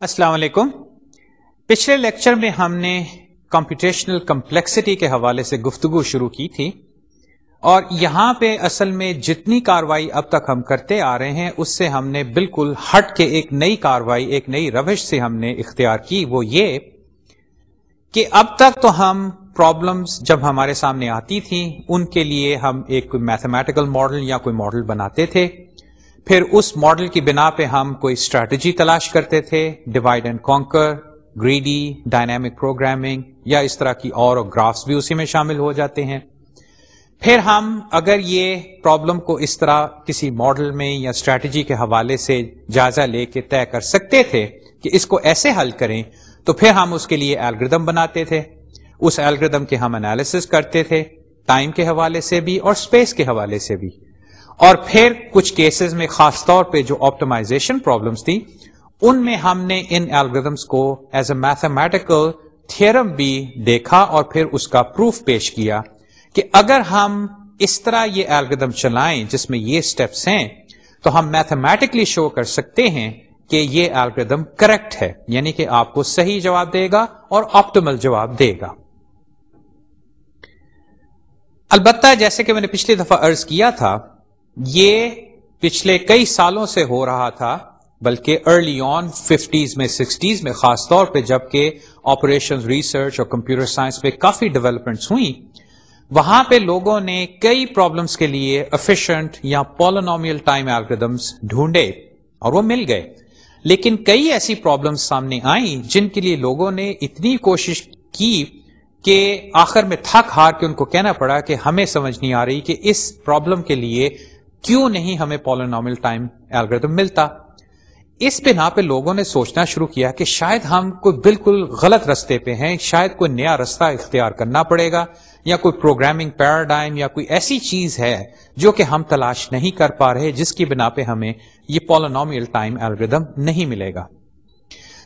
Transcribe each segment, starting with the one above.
السلام علیکم۔ پچھلے لیکچر میں ہم نے کمپیوٹیشنل کمپلیکسٹی کے حوالے سے گفتگو شروع کی تھی اور یہاں پہ اصل میں جتنی کاروائی اب تک ہم کرتے آ رہے ہیں، اس سے ہم نے بالکل ہٹ کے ایک نئی کاروائی، ایک نئی روش سے ہم نے اختیار کی، وہ یہ کہ اب تک تو ہم پرابلمس جب ہمارے سامنے آتی تھیں، ان کے لیے ہم ایک کوئی میتھمیٹیکل ماڈل یا کوئی ماڈل بناتے تھے۔ پھر اس ماڈل کی بنا پہ ہم کوئی اسٹریٹجی تلاش کرتے تھے divide and conquer greedy dynamic programming یا اس طرح کی اور گرافس بھی اسی میں شامل ہو جاتے ہیں۔ پھر ہم اگر یہ پرابلم کو اس طرح کسی ماڈل میں یا اسٹریٹجی کے حوالے سے جائزہ لے کے طے کر سکتے تھے کہ اس کو ایسے حل کریں، تو پھر ہم اس کے لیے الگریدم بناتے تھے۔ اس الگریدم کے ہم انالیس کرتے تھے ٹائم کے حوالے سے بھی اور اسپیس کے حوالے سے بھی۔ اور پھر کچھ کیسز میں خاص طور پہ جو آپٹمائزیشن پرابلمس تھی ان میں ہم نے ان الگریدمس کو ایز اے میتھمیٹیکل تھرم بھی دیکھا اور پھر اس کا پروف پیش کیا کہ اگر ہم اس طرح یہ الگریدم چلائیں جس میں یہ اسٹیپس ہیں، تو ہم میتھمیٹکلی شو کر سکتے ہیں کہ یہ الگریدم کریکٹ ہے یعنی کہ آپ کو صحیح جواب دے گا اور آپٹیمل جواب دے گا۔ البتہ جیسے کہ میں نے پچھلی دفعہ ارض کیا تھا یہ پچھلے کئی سالوں سے ہو رہا تھا، بلکہ ارلی آن ففٹیز میں سکسٹیز میں، خاص طور پہ جبکہ آپریشن ریسرچ اور کمپیوٹر سائنس پہ کافی ڈیولپمنٹس ہوئی وہاں پہ لوگوں نے کئی پرابلمس کے لیے افیشنٹ یا پولونومیل ٹائم الگریدمس ڈھونڈے اور وہ مل گئے۔ لیکن کئی ایسی پرابلمس سامنے آئیں جن کے لیے لوگوں نے اتنی کوشش کی کہ آخر میں تھک ہار کے ان کو کہنا پڑا کہ ہمیں سمجھ نہیں آ رہی کہ اس پرابلم کے لیے کیوں نہیں ہمیں پولونامل ٹائم الگریدم ملتا؟ اس بنا پہ لوگوں نے سوچنا شروع کیا کہ شاید ہم کوئی بالکل غلط رستے پہ ہیں، شاید کوئی نیا رستہ اختیار کرنا پڑے گا، یا کوئی پروگرامنگ پیراڈائم یا کوئی ایسی چیز ہے جو کہ ہم تلاش نہیں کر پا رہے، جس کی بنا پہ ہمیں یہ پولونومیل ٹائم الگریدم نہیں ملے گا۔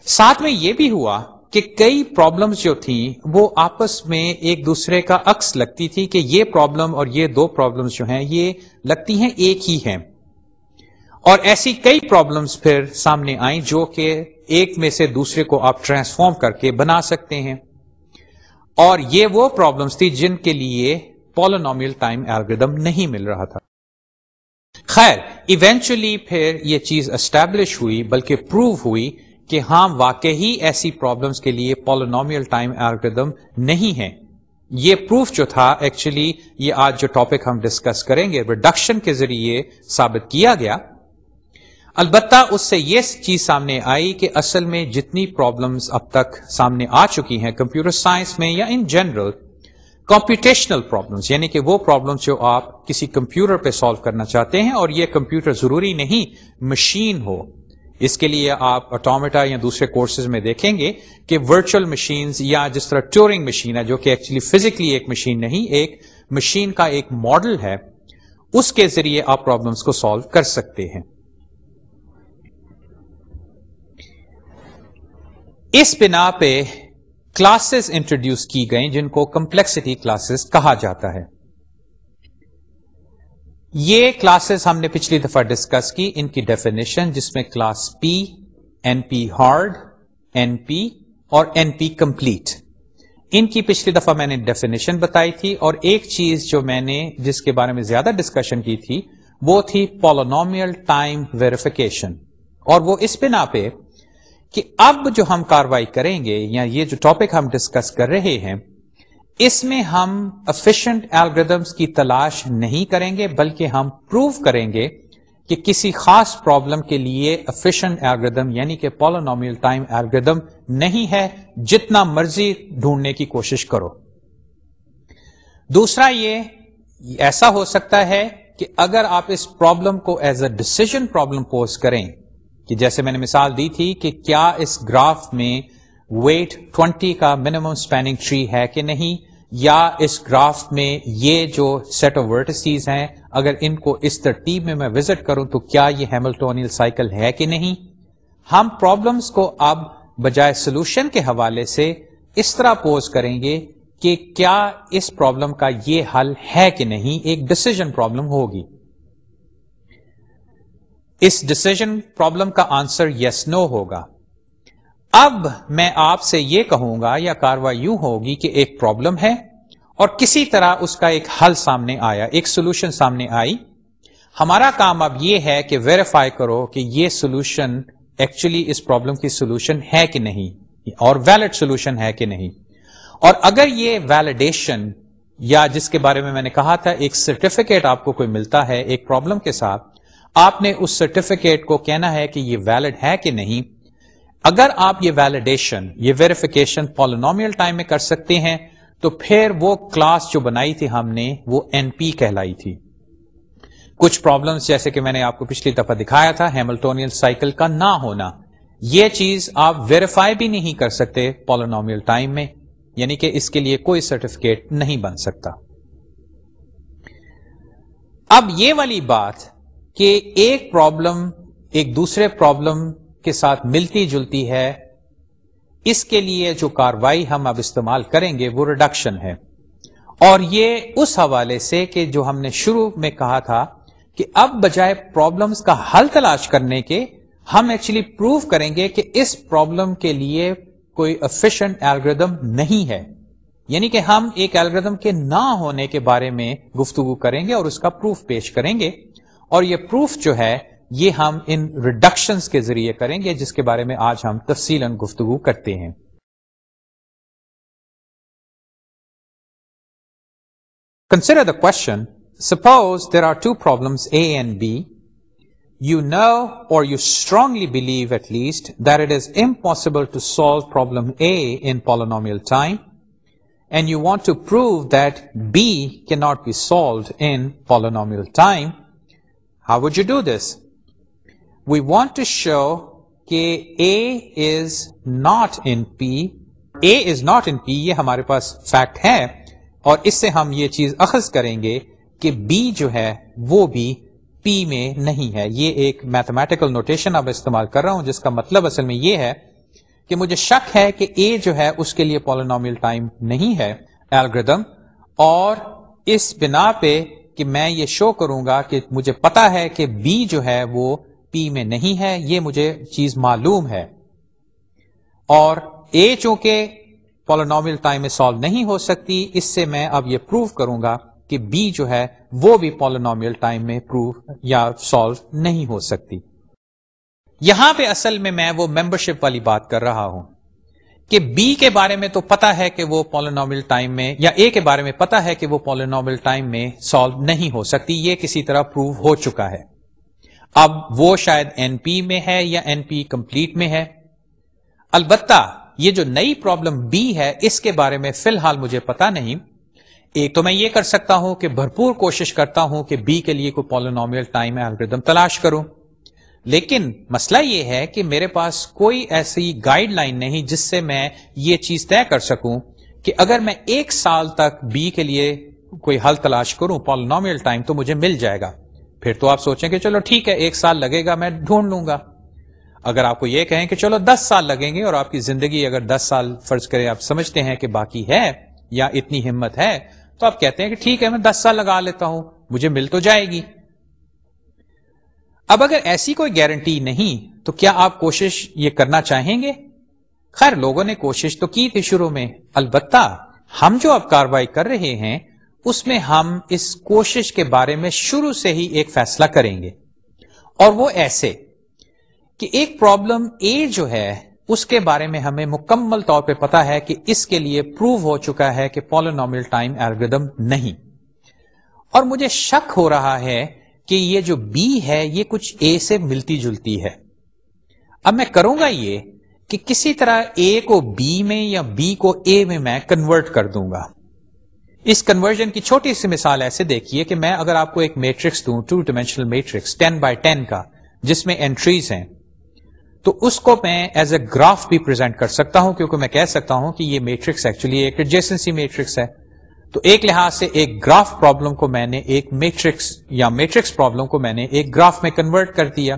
ساتھ میں یہ بھی ہوا کہ کئی پرابلمس جو تھیں وہ آپس میں ایک دوسرے کا عکس لگتی تھی کہ یہ پرابلم اور یہ دو پرابلمس جو ہیں یہ لگتی ہیں ایک ہی ہیں۔ اور ایسی کئی پرابلمس پھر سامنے آئیں جو کہ ایک میں سے دوسرے کو آپ ٹرانسفارم کر کے بنا سکتے ہیں۔ اور یہ وہ پرابلمس تھی جن کے لیے پولونومیل ٹائم ایلگردم نہیں مل رہا تھا۔ خیر ایونچولی پھر یہ چیز اسٹیبلش ہوئی بلکہ پروو ہوئی کہ ہاں واقعی ایسی پرابلمس کے لیے پولونومیل ٹائم الگریدم نہیں ہے۔ یہ پروف جو تھا ایکچولی یہ آج جو ٹاپک ہم ڈسکس کریں گے ریڈکشن کے ذریعے ثابت کیا گیا۔ البتہ اس سے یہ چیز سامنے آئی کہ اصل میں جتنی پرابلمس اب تک سامنے آ چکی ہیں کمپیوٹر سائنس میں یا ان جنرل کمپیوٹیشنل پرابلمس یعنی کہ وہ پرابلمس جو آپ کسی کمپیوٹر پہ سالو کرنا چاہتے ہیں اور یہ کمپیوٹر ضروری نہیں مشین ہو۔ اس کے لیے آپ اٹومیٹا یا دوسرے کورسز میں دیکھیں گے کہ ورچوئل مشینز یا جس طرح ٹورنگ مشین ہے جو کہ ایکچولی فزیکلی ایک مشین نہیں، ایک مشین کا ایک ماڈل ہے، اس کے ذریعے آپ پرابلمس کو سالو کر سکتے ہیں۔ اس بنا پہ کلاسز انٹروڈیوس کی گئیں جن کو کمپلیکسٹی کلاسز کہا جاتا ہے۔ یہ کلاسز ہم نے پچھلی دفعہ ڈسکس کی، ان کی ڈیفینیشن جس میں class P N P hard N P اور این پی کمپلیٹ ان کی پچھلی دفعہ میں نے ڈیفینیشن بتائی تھی اور ایک چیز جو میں نے جس کے بارے میں زیادہ ڈسکشن کی تھی، وہ تھی پولونومیل ٹائم ویریفیکیشن اور وہ اس بنا پہ کہ اب جو ہم کاروائی کریں گے یا یہ جو ٹاپک ہم ڈسکس کر رہے ہیں اس میں ہم افیشنٹ الگریدمس کی تلاش نہیں کریں گے، بلکہ ہم پروو کریں گے کہ کسی خاص پرابلم کے لیے افیشنٹ الگریدم یعنی کہ پولونومیل ٹائم الگریدم نہیں ہے، جتنا مرضی ڈھونڈنے کی کوشش کرو۔ دوسرا، یہ ایسا ہو سکتا ہے کہ اگر آپ اس پرابلم کو as a decision problem pose کریں، کہ جیسے میں نے مثال دی تھی کہ کیا اس گراف میں ویٹ 20 کا منیمم اسپیننگ ٹری ہے کہ نہیں یا اس گراف میں یہ جو سیٹ آف ورٹسیز ہیں اگر ان کو اس ترتیب میں میں وزٹ کروں تو کیا یہ ہیملٹونیل سائیکل ہے کہ نہیں ہم پرابلمس کو اب بجائے سولوشن کے حوالے سے اس طرح پوز کریں گے کہ کیا اس پرابلم کا یہ حل ہے کہ نہیں ایک ڈسیزن پرابلم ہوگی اس ڈسیزن پرابلم کا آنسر یس نو ہوگا اب میں آپ سے یہ کہوں گا یا کاروائی یوں ہوگی کہ ایک پرابلم ہے اور کسی طرح اس کا ایک حل سامنے آیا، ایک سولوشن سامنے آئی۔ ہمارا کام اب یہ ہے کہ ویریفائی کرو کہ یہ سولوشن ایکچولی اس پرابلم کی سولوشن ہے کہ نہیں اور ویلڈ سولوشن ہے کہ نہیں۔ اور اگر یہ ویلیڈیشن یا جس کے بارے میں میں نے کہا تھا، ایک سرٹیفکیٹ آپ کو کوئی ملتا ہے ایک پرابلم کے ساتھ، آپ نے اس سرٹیفکیٹ کو کہنا ہے کہ یہ ویلڈ ہے کہ نہیں۔ اگر آپ یہ ویلیڈیشن یہ ویریفیکیشن پالونومیل ٹائم میں کر سکتے ہیں، تو پھر وہ کلاس جو بنائی تھی ہم نے، وہ این پی کہلائی تھی۔ کچھ پرابلمس جیسے کہ میں نے آپ کو پچھلی دفعہ دکھایا تھا ہیملٹونیل سائیکل کا نہ ہونا۔ یہ چیز آپ ویریفائی بھی نہیں کر سکتے پالونومیل ٹائم میں یعنی کہ اس کے لیے کوئی سرٹیفکیٹ نہیں بن سکتا۔ اب یہ والی بات کہ ایک پرابلم ایک دوسرے پرابلم کے ساتھ ملتی جلتی ہے، اس کے لیے جو کاروائی ہم اب استعمال کریں گے وہ ریڈکشن ہے۔ اور یہ اس حوالے سے کہ جو ہم نے شروع میں کہا تھا کہ اب بجائے پرابلمس کا حل تلاش کرنے کے، ہم ایکچولی پروو کریں گے کہ اس پرابلم کے لیے کوئی افیشنٹ ایلگردم نہیں ہے۔ یعنی کہ ہم ایک ایلگردم کے نہ ہونے کے بارے میں گفتگو کریں گے اور اس کا پروف پیش کریں گے۔ اور یہ پروف جو ہے یہ ہم ان ریڈکشنز کے ذریعے کریں گے، جس کے بارے میں آج ہم تفصیل گفتگو کرتے ہیں۔ Consider the question suppose there are two problems A and B you know or you strongly believe at least that it is impossible to solve problem A in polynomial time and you want to prove that B can not be solved in polynomial time how would you do this we want to show کہ A is not in P a is not in پی یہ ہمارے پاس fact ہے اور اس سے ہم یہ چیز اخذ کریں گے کہ بی جو ہے وہ بھی پی میں نہیں ہے۔ یہ ایک میتھمیٹیکل نوٹیشن اب استعمال کر رہا ہوں، جس کا مطلب اصل میں یہ ہے کہ مجھے شک ہے کہ اے جو ہے اس کے لیے پالینومیل ٹائم نہیں ہے الگریدم اور اس بنا پہ کہ میں یہ شو کروں گا کہ مجھے پتا ہے کہ بی جو ہے وہ پی میں نہیں ہے، یہ مجھے چیز معلوم ہے۔ اور اے چونکہ پالینومیل ٹائم میں سالو نہیں ہو سکتی، اس سے میں اب یہ پروف کروں گا کہ بی جو ہے، وہ بھی پالینومیل ٹائم میں پروف یا سالو نہیں ہو سکتی۔ یہاں پہ اصل میں میں وہ ممبرشپ والی بات کر رہا ہوں۔ کہ بی کے بارے میں تو پتا ہے کہ وہ پالینومیل ٹائم میں، یا اے کے بارے میں پتا ہے کہ وہ پالینومیل ٹائم میں سالو نہیں ہو سکتی، یہ کسی طرح پروو ہو چکا ہے۔ اب وہ شاید این پی میں ہے یا این پی کمپلیٹ میں ہے۔ البتہ یہ جو نئی پرابلم بی ہے، اس کے بارے میں فی الحال مجھے پتا نہیں۔ ایک تو میں یہ کر سکتا ہوں کہ بھرپور کوشش کرتا ہوں کہ بی کے لیے کوئی پالینومیل ٹائم الگریدم تلاش کروں۔ لیکن مسئلہ یہ ہے کہ میرے پاس کوئی ایسی گائیڈ لائن نہیں جس سے میں یہ چیز طے کر سکوں کہ اگر میں ایک سال تک بی کے لیے کوئی حل تلاش کروں پالینومیل ٹائم تو مجھے مل جائے گا۔ پھر تو آپ سوچیں کہ چلو ٹھیک ہے، ایک سال لگے گا، میں ڈھونڈ لوں گا۔ اگر آپ کو یہ کہیں کہ چلو دس سال لگیں گے اور آپ کی زندگی اگر دس سال فرض کرے آپ سمجھتے ہیں کہ باقی ہے یا اتنی ہمت ہے، تو آپ کہتے ہیں کہ ٹھیک ہے، میں دس سال لگا لیتا ہوں، مجھے مل تو جائے گی۔ اب اگر ایسی کوئی گارنٹی نہیں، تو کیا آپ کوشش یہ کرنا چاہیں گے؟ خیر، لوگوں نے کوشش تو کی تھی شروع میں، البتہ ہم جو اب کاروائی کر رہے ہیں اس میں ہم اس کوشش کے بارے میں شروع سے ہی ایک فیصلہ کریں گے۔ اور وہ ایسے کہ ایک پرابلم اے جو ہے، اس کے بارے میں ہمیں مکمل طور پہ پتا ہے کہ اس کے لیے پروو ہو چکا ہے کہ پولونومل ٹائم ایلگردم نہیں۔ اور مجھے شک ہو رہا ہے کہ یہ جو بی ہے، یہ کچھ اے سے ملتی جلتی ہے۔ اب میں کروں گا یہ کہ کسی طرح اے کو بی میں یا بی کو اے میں میں کنورٹ کر دوں گا۔ اس کنورژن کی چھوٹی سی مثال ایسے دیکھیے کہ میں اگر آپ کو ایک میٹرکس دوں two dimensional matrix ten by ten کا، جس میں انٹریز ہیں، تو اس کو میں ایز اے گراف بھی پرزینٹ کر سکتا ہوں، کیونکہ میں کہہ سکتا ہوں کہ یہ میٹرکس ایکچولی ایک ایڈجیسنسی میٹرکس ہے۔ تو ایک لحاظ سے ایک گراف پرابلم کو میں نے ایک میٹرکس یا میٹرکس پرابلم کو میں نے ایک گراف میں کنورٹ کر دیا۔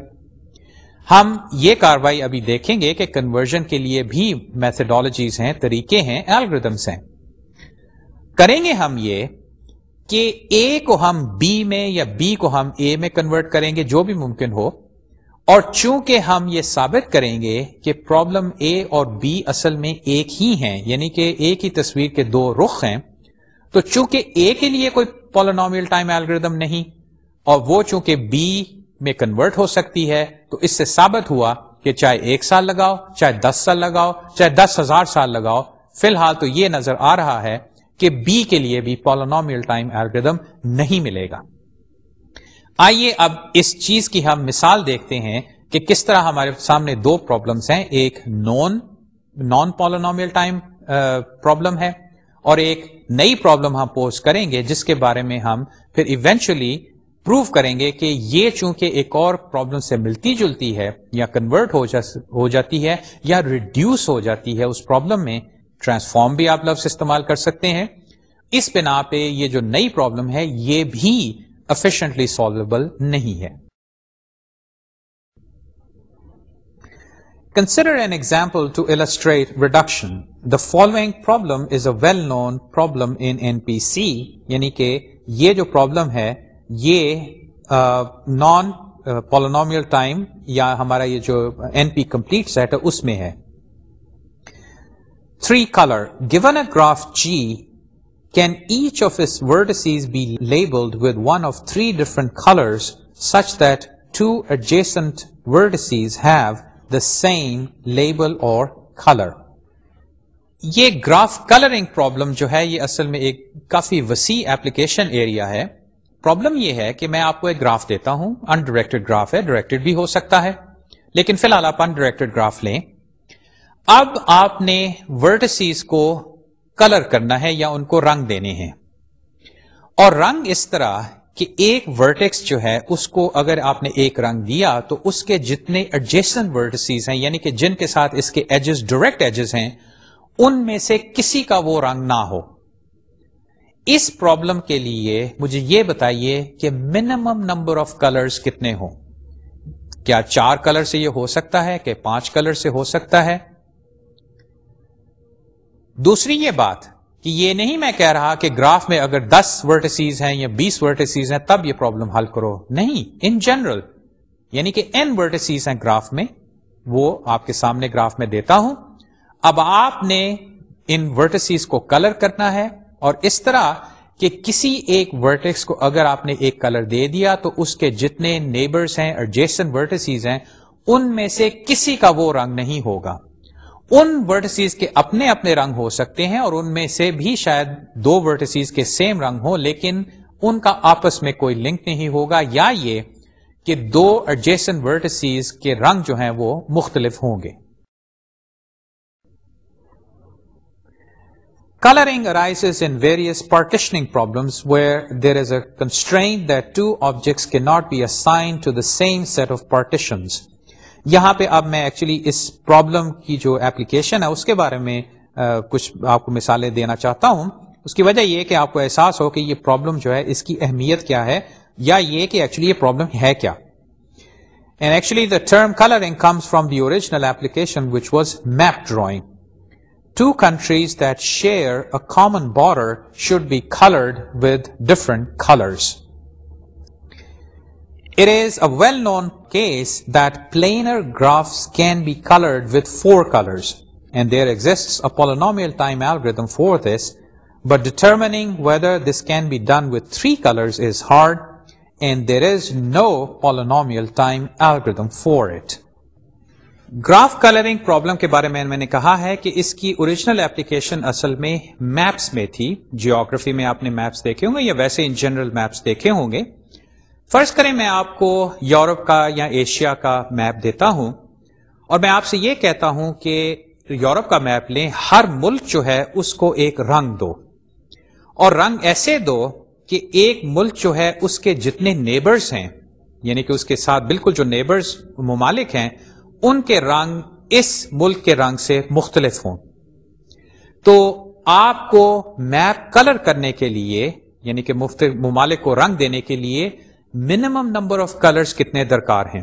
ہم یہ کاروائی ابھی دیکھیں گے کہ کنورژن کے لیے بھی میتھڈالوجیز ہیں، طریقے ہیں الگریدمس ہیں۔ کریں گے ہم یہ کہ اے کو ہم بی میں یا بی کو ہم اے میں کنورٹ کریں گے، جو بھی ممکن ہو، اور چونکہ ہم یہ ثابت کریں گے کہ پرابلم اے اور بی اصل میں ایک ہی ہیں یعنی کہ ایک ہی تصویر کے دو رخ ہیں، تو چونکہ اے کے لیے کوئی پولونومیل ٹائم الگریدم نہیں، اور وہ چونکہ بی میں کنورٹ ہو سکتی ہے، تو اس سے ثابت ہوا کہ چاہے ایک سال لگاؤ، چاہے دس سال لگاؤ، چاہے دس ہزار سال لگاؤ، فی الحال تو یہ نظر آ رہا ہے کہ بی کے لیے بھی پولونومیل ٹائم الگریدم نہیں ملے گا۔ آئیے اب اس چیز کی ہم مثال دیکھتے ہیں کہ کس طرح ہمارے سامنے دو پرابلمس ہیں۔ ایک known non polynomial time problem ہے اور ایک نئی پرابلم ہم پوز کریں گے، جس کے بارے میں ہم پھر ایونچولی پروو کریں گے کہ یہ چونکہ ایک اور پرابلم سے ملتی جلتی ہے یا کنورٹ ہو جاتی ہے یا ریڈیوس ہو جاتی ہے اس پرابلم میں ٹرانسفارم بھی آپ لفظ استعمال کر سکتے ہیں۔ اس بنا پہ یہ جو نئی پرابلم ہے، یہ بھی افیشنٹلی سالویبل نہیں ہے۔ Consider an example to illustrate reduction the following problem is a well known problem in N P C یعنی کہ یہ جو پرابلم ہے، یہ نان پولونومیل ٹائم یا ہمارا یہ جو این پی کمپلیٹ سیٹ ہے، اس میں ہے۔ Three colour given a graph G can each of its vertices be labelled with one of three different colors such that two adjacent vertices have the same label or colour یہ graph colouring problem جو ہے یہ اصل میں ایک کافی وسیع application area ہے problem یہ ہے کہ میں آپ کو ایک گراف دیتا ہوں انڈائریکٹڈ گراف ہے ڈائریکٹڈ بھی ہو سکتا ہے لیکن فی الحال آپ انڈائریکٹڈ گراف لیں اب آپ نے ورٹسیز کو کلر کرنا ہے یا ان کو رنگ دینے ہیں۔ اور رنگ اس طرح کہ ایک ورٹیکس جو ہے، اس کو اگر آپ نے ایک رنگ دیا تو اس کے جتنے ایڈجسٹنٹ ورٹسیز ہیں یعنی کہ جن کے ساتھ اس کے ایجز ڈائریکٹ ایجز ہیں، ان میں سے کسی کا وہ رنگ نہ ہو۔ اس پرابلم کے لیے مجھے یہ بتائیے کہ منیمم نمبر آف کلرز کتنے ہوں۔ کیا چار کلر سے یہ ہو سکتا ہے؟ کہ پانچ کلر سے ہو سکتا ہے؟ دوسری یہ بات کہ یہ نہیں میں کہہ رہا کہ گراف میں اگر دس ورٹسیز ہیں یا بیس ورٹسیز ہیں تب یہ پرابلم حل کرو۔ نہیں ان جنرل یعنی کہ این ورٹسیز ہیں گراف میں، وہ آپ کے سامنے گراف میں دیتا ہوں۔ اب آپ نے ان ورٹسیز کو کلر کرنا ہے اور اس طرح کہ کسی ایک ورٹیکس کو اگر آپ نے ایک کلر دے دیا تو اس کے جتنے نیبرز ہیں اور جیسن ورٹسیز ہیں، ان میں سے کسی کا وہ رنگ نہیں ہوگا۔ ان ورٹسیز کے اپنے اپنے رنگ ہو سکتے ہیں اور ان میں سے بھی شاید دو ورٹسیز کے سیم رنگ ہو لیکن ان کا آپس میں کوئی لنک نہیں ہوگا، یا یہ کہ دو ایڈجیسن ورٹسیز کے رنگ جو ہیں وہ مختلف ہوں گے۔ Colouring arises in various partitioning problems where there is a constraint that two objects can not be assign to the same set of partitions یہاں پہ اب میں ایکچولی اس پرابلم کی جو ایپلیکیشن ہے، اس کے بارے میں کچھ آپ کو مثالیں دینا چاہتا ہوں۔ اس کی وجہ یہ کہ آپ کو احساس ہو کہ یہ پرابلم جو ہے، اس کی اہمیت کیا ہے، یا یہ کہ ایکچولی یہ پرابلم ہے کیا۔ And actually the term colouring comes from the original application which was map drawing two countries that share a common border should be coloured with different colours It is a well-known case that planar graphs can be colored with 4 colors, and there exists a polynomial time algorithm for this, but determining whether this can be done with 3 colors is hard, and there is no polynomial time algorithm for it. Graph colouring problem کے بارے میں میں نے کہا ہے کہ اس کی original application اصل میں میپس میں تھی جیوگرافی میں آپ نے میپس دیکھے ہوں گے یا ویسے ان جنرل میپس دیکھے ہوں گے فرض کریں میں آپ کو یورپ کا یا ایشیا کا میپ دیتا ہوں اور میں آپ سے یہ کہتا ہوں کہ یورپ کا میپ لیں، ہر ملک جو ہے اس کو ایک رنگ دو۔ اور رنگ ایسے دو کہ ایک ملک جو ہے اس کے جتنے نیبرز ہیں یعنی کہ اس کے ساتھ بالکل جو نیبرز ممالک ہیں، ان کے رنگ اس ملک کے رنگ سے مختلف ہوں۔ تو آپ کو میپ کلر کرنے کے لیے یعنی کہ مختلف ممالک کو رنگ دینے کے لیے منیمم نمبر آف کلرز کتنے درکار ہیں؟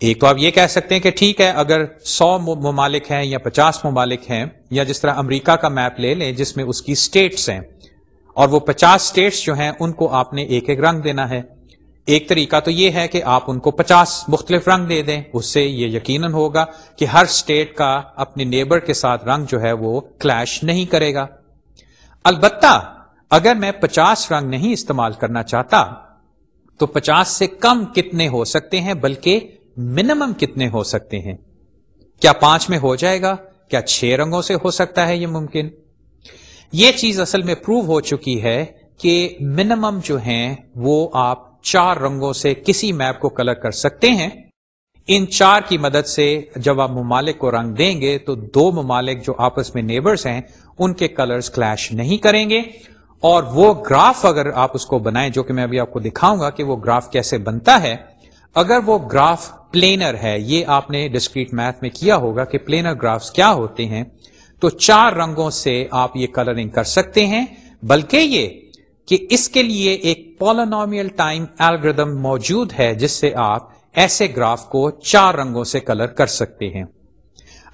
ایک تو آپ یہ کہہ سکتے ہیں کہ ٹھیک ہے، اگر سو ممالک ہیں یا پچاس ممالک ہیں یا جس طرح امریکہ کا میپ لے لیں جس میں اس کی اسٹیٹس ہیں، اور وہ پچاس اسٹیٹس جو ہیں ان کو آپ نے ایک ایک رنگ دینا ہے۔ ایک طریقہ تو یہ ہے کہ آپ ان کو پچاس مختلف رنگ دے دیں۔ اس سے یہ یقیناً ہوگا کہ ہر اسٹیٹ کا اپنے نیبر کے ساتھ رنگ جو ہے وہ کلیش نہیں کرے گا۔ البتہ اگر میں پچاس رنگ نہیں استعمال کرنا چاہتا تو پچاس سے کم کتنے ہو سکتے ہیں بلکہ منیمم کتنے ہو سکتے ہیں؟ کیا پانچ میں ہو جائے گا؟ کیا چھ رنگوں سے ہو سکتا ہے یہ ممکن؟ یہ چیز اصل میں پروو ہو چکی ہے کہ منیمم جو ہیں وہ آپ چار رنگوں سے کسی میپ کو کلر کر سکتے ہیں۔ ان چار کی مدد سے جب آپ ممالک کو رنگ دیں گے تو دو ممالک جو آپس میں نیبرز ہیں، ان کے کلرز کلیش نہیں کریں گے۔ اور وہ گراف اگر آپ اس کو بنائیں، جو کہ میں ابھی آپ کو دکھاؤں گا کہ وہ گراف کیسے بنتا ہے، اگر وہ گراف پلینر ہے، یہ آپ نے ڈسکریٹ میتھ میں کیا ہوگا کہ پلینر گرافس کیا ہوتے ہیں، تو چار رنگوں سے آپ یہ کلرنگ کر سکتے ہیں، بلکہ یہ کہ اس کے لیے ایک پولونومیل ٹائم الگریدم موجود ہے، جس سے آپ ایسے گراف کو چار رنگوں سے کلر کر سکتے ہیں۔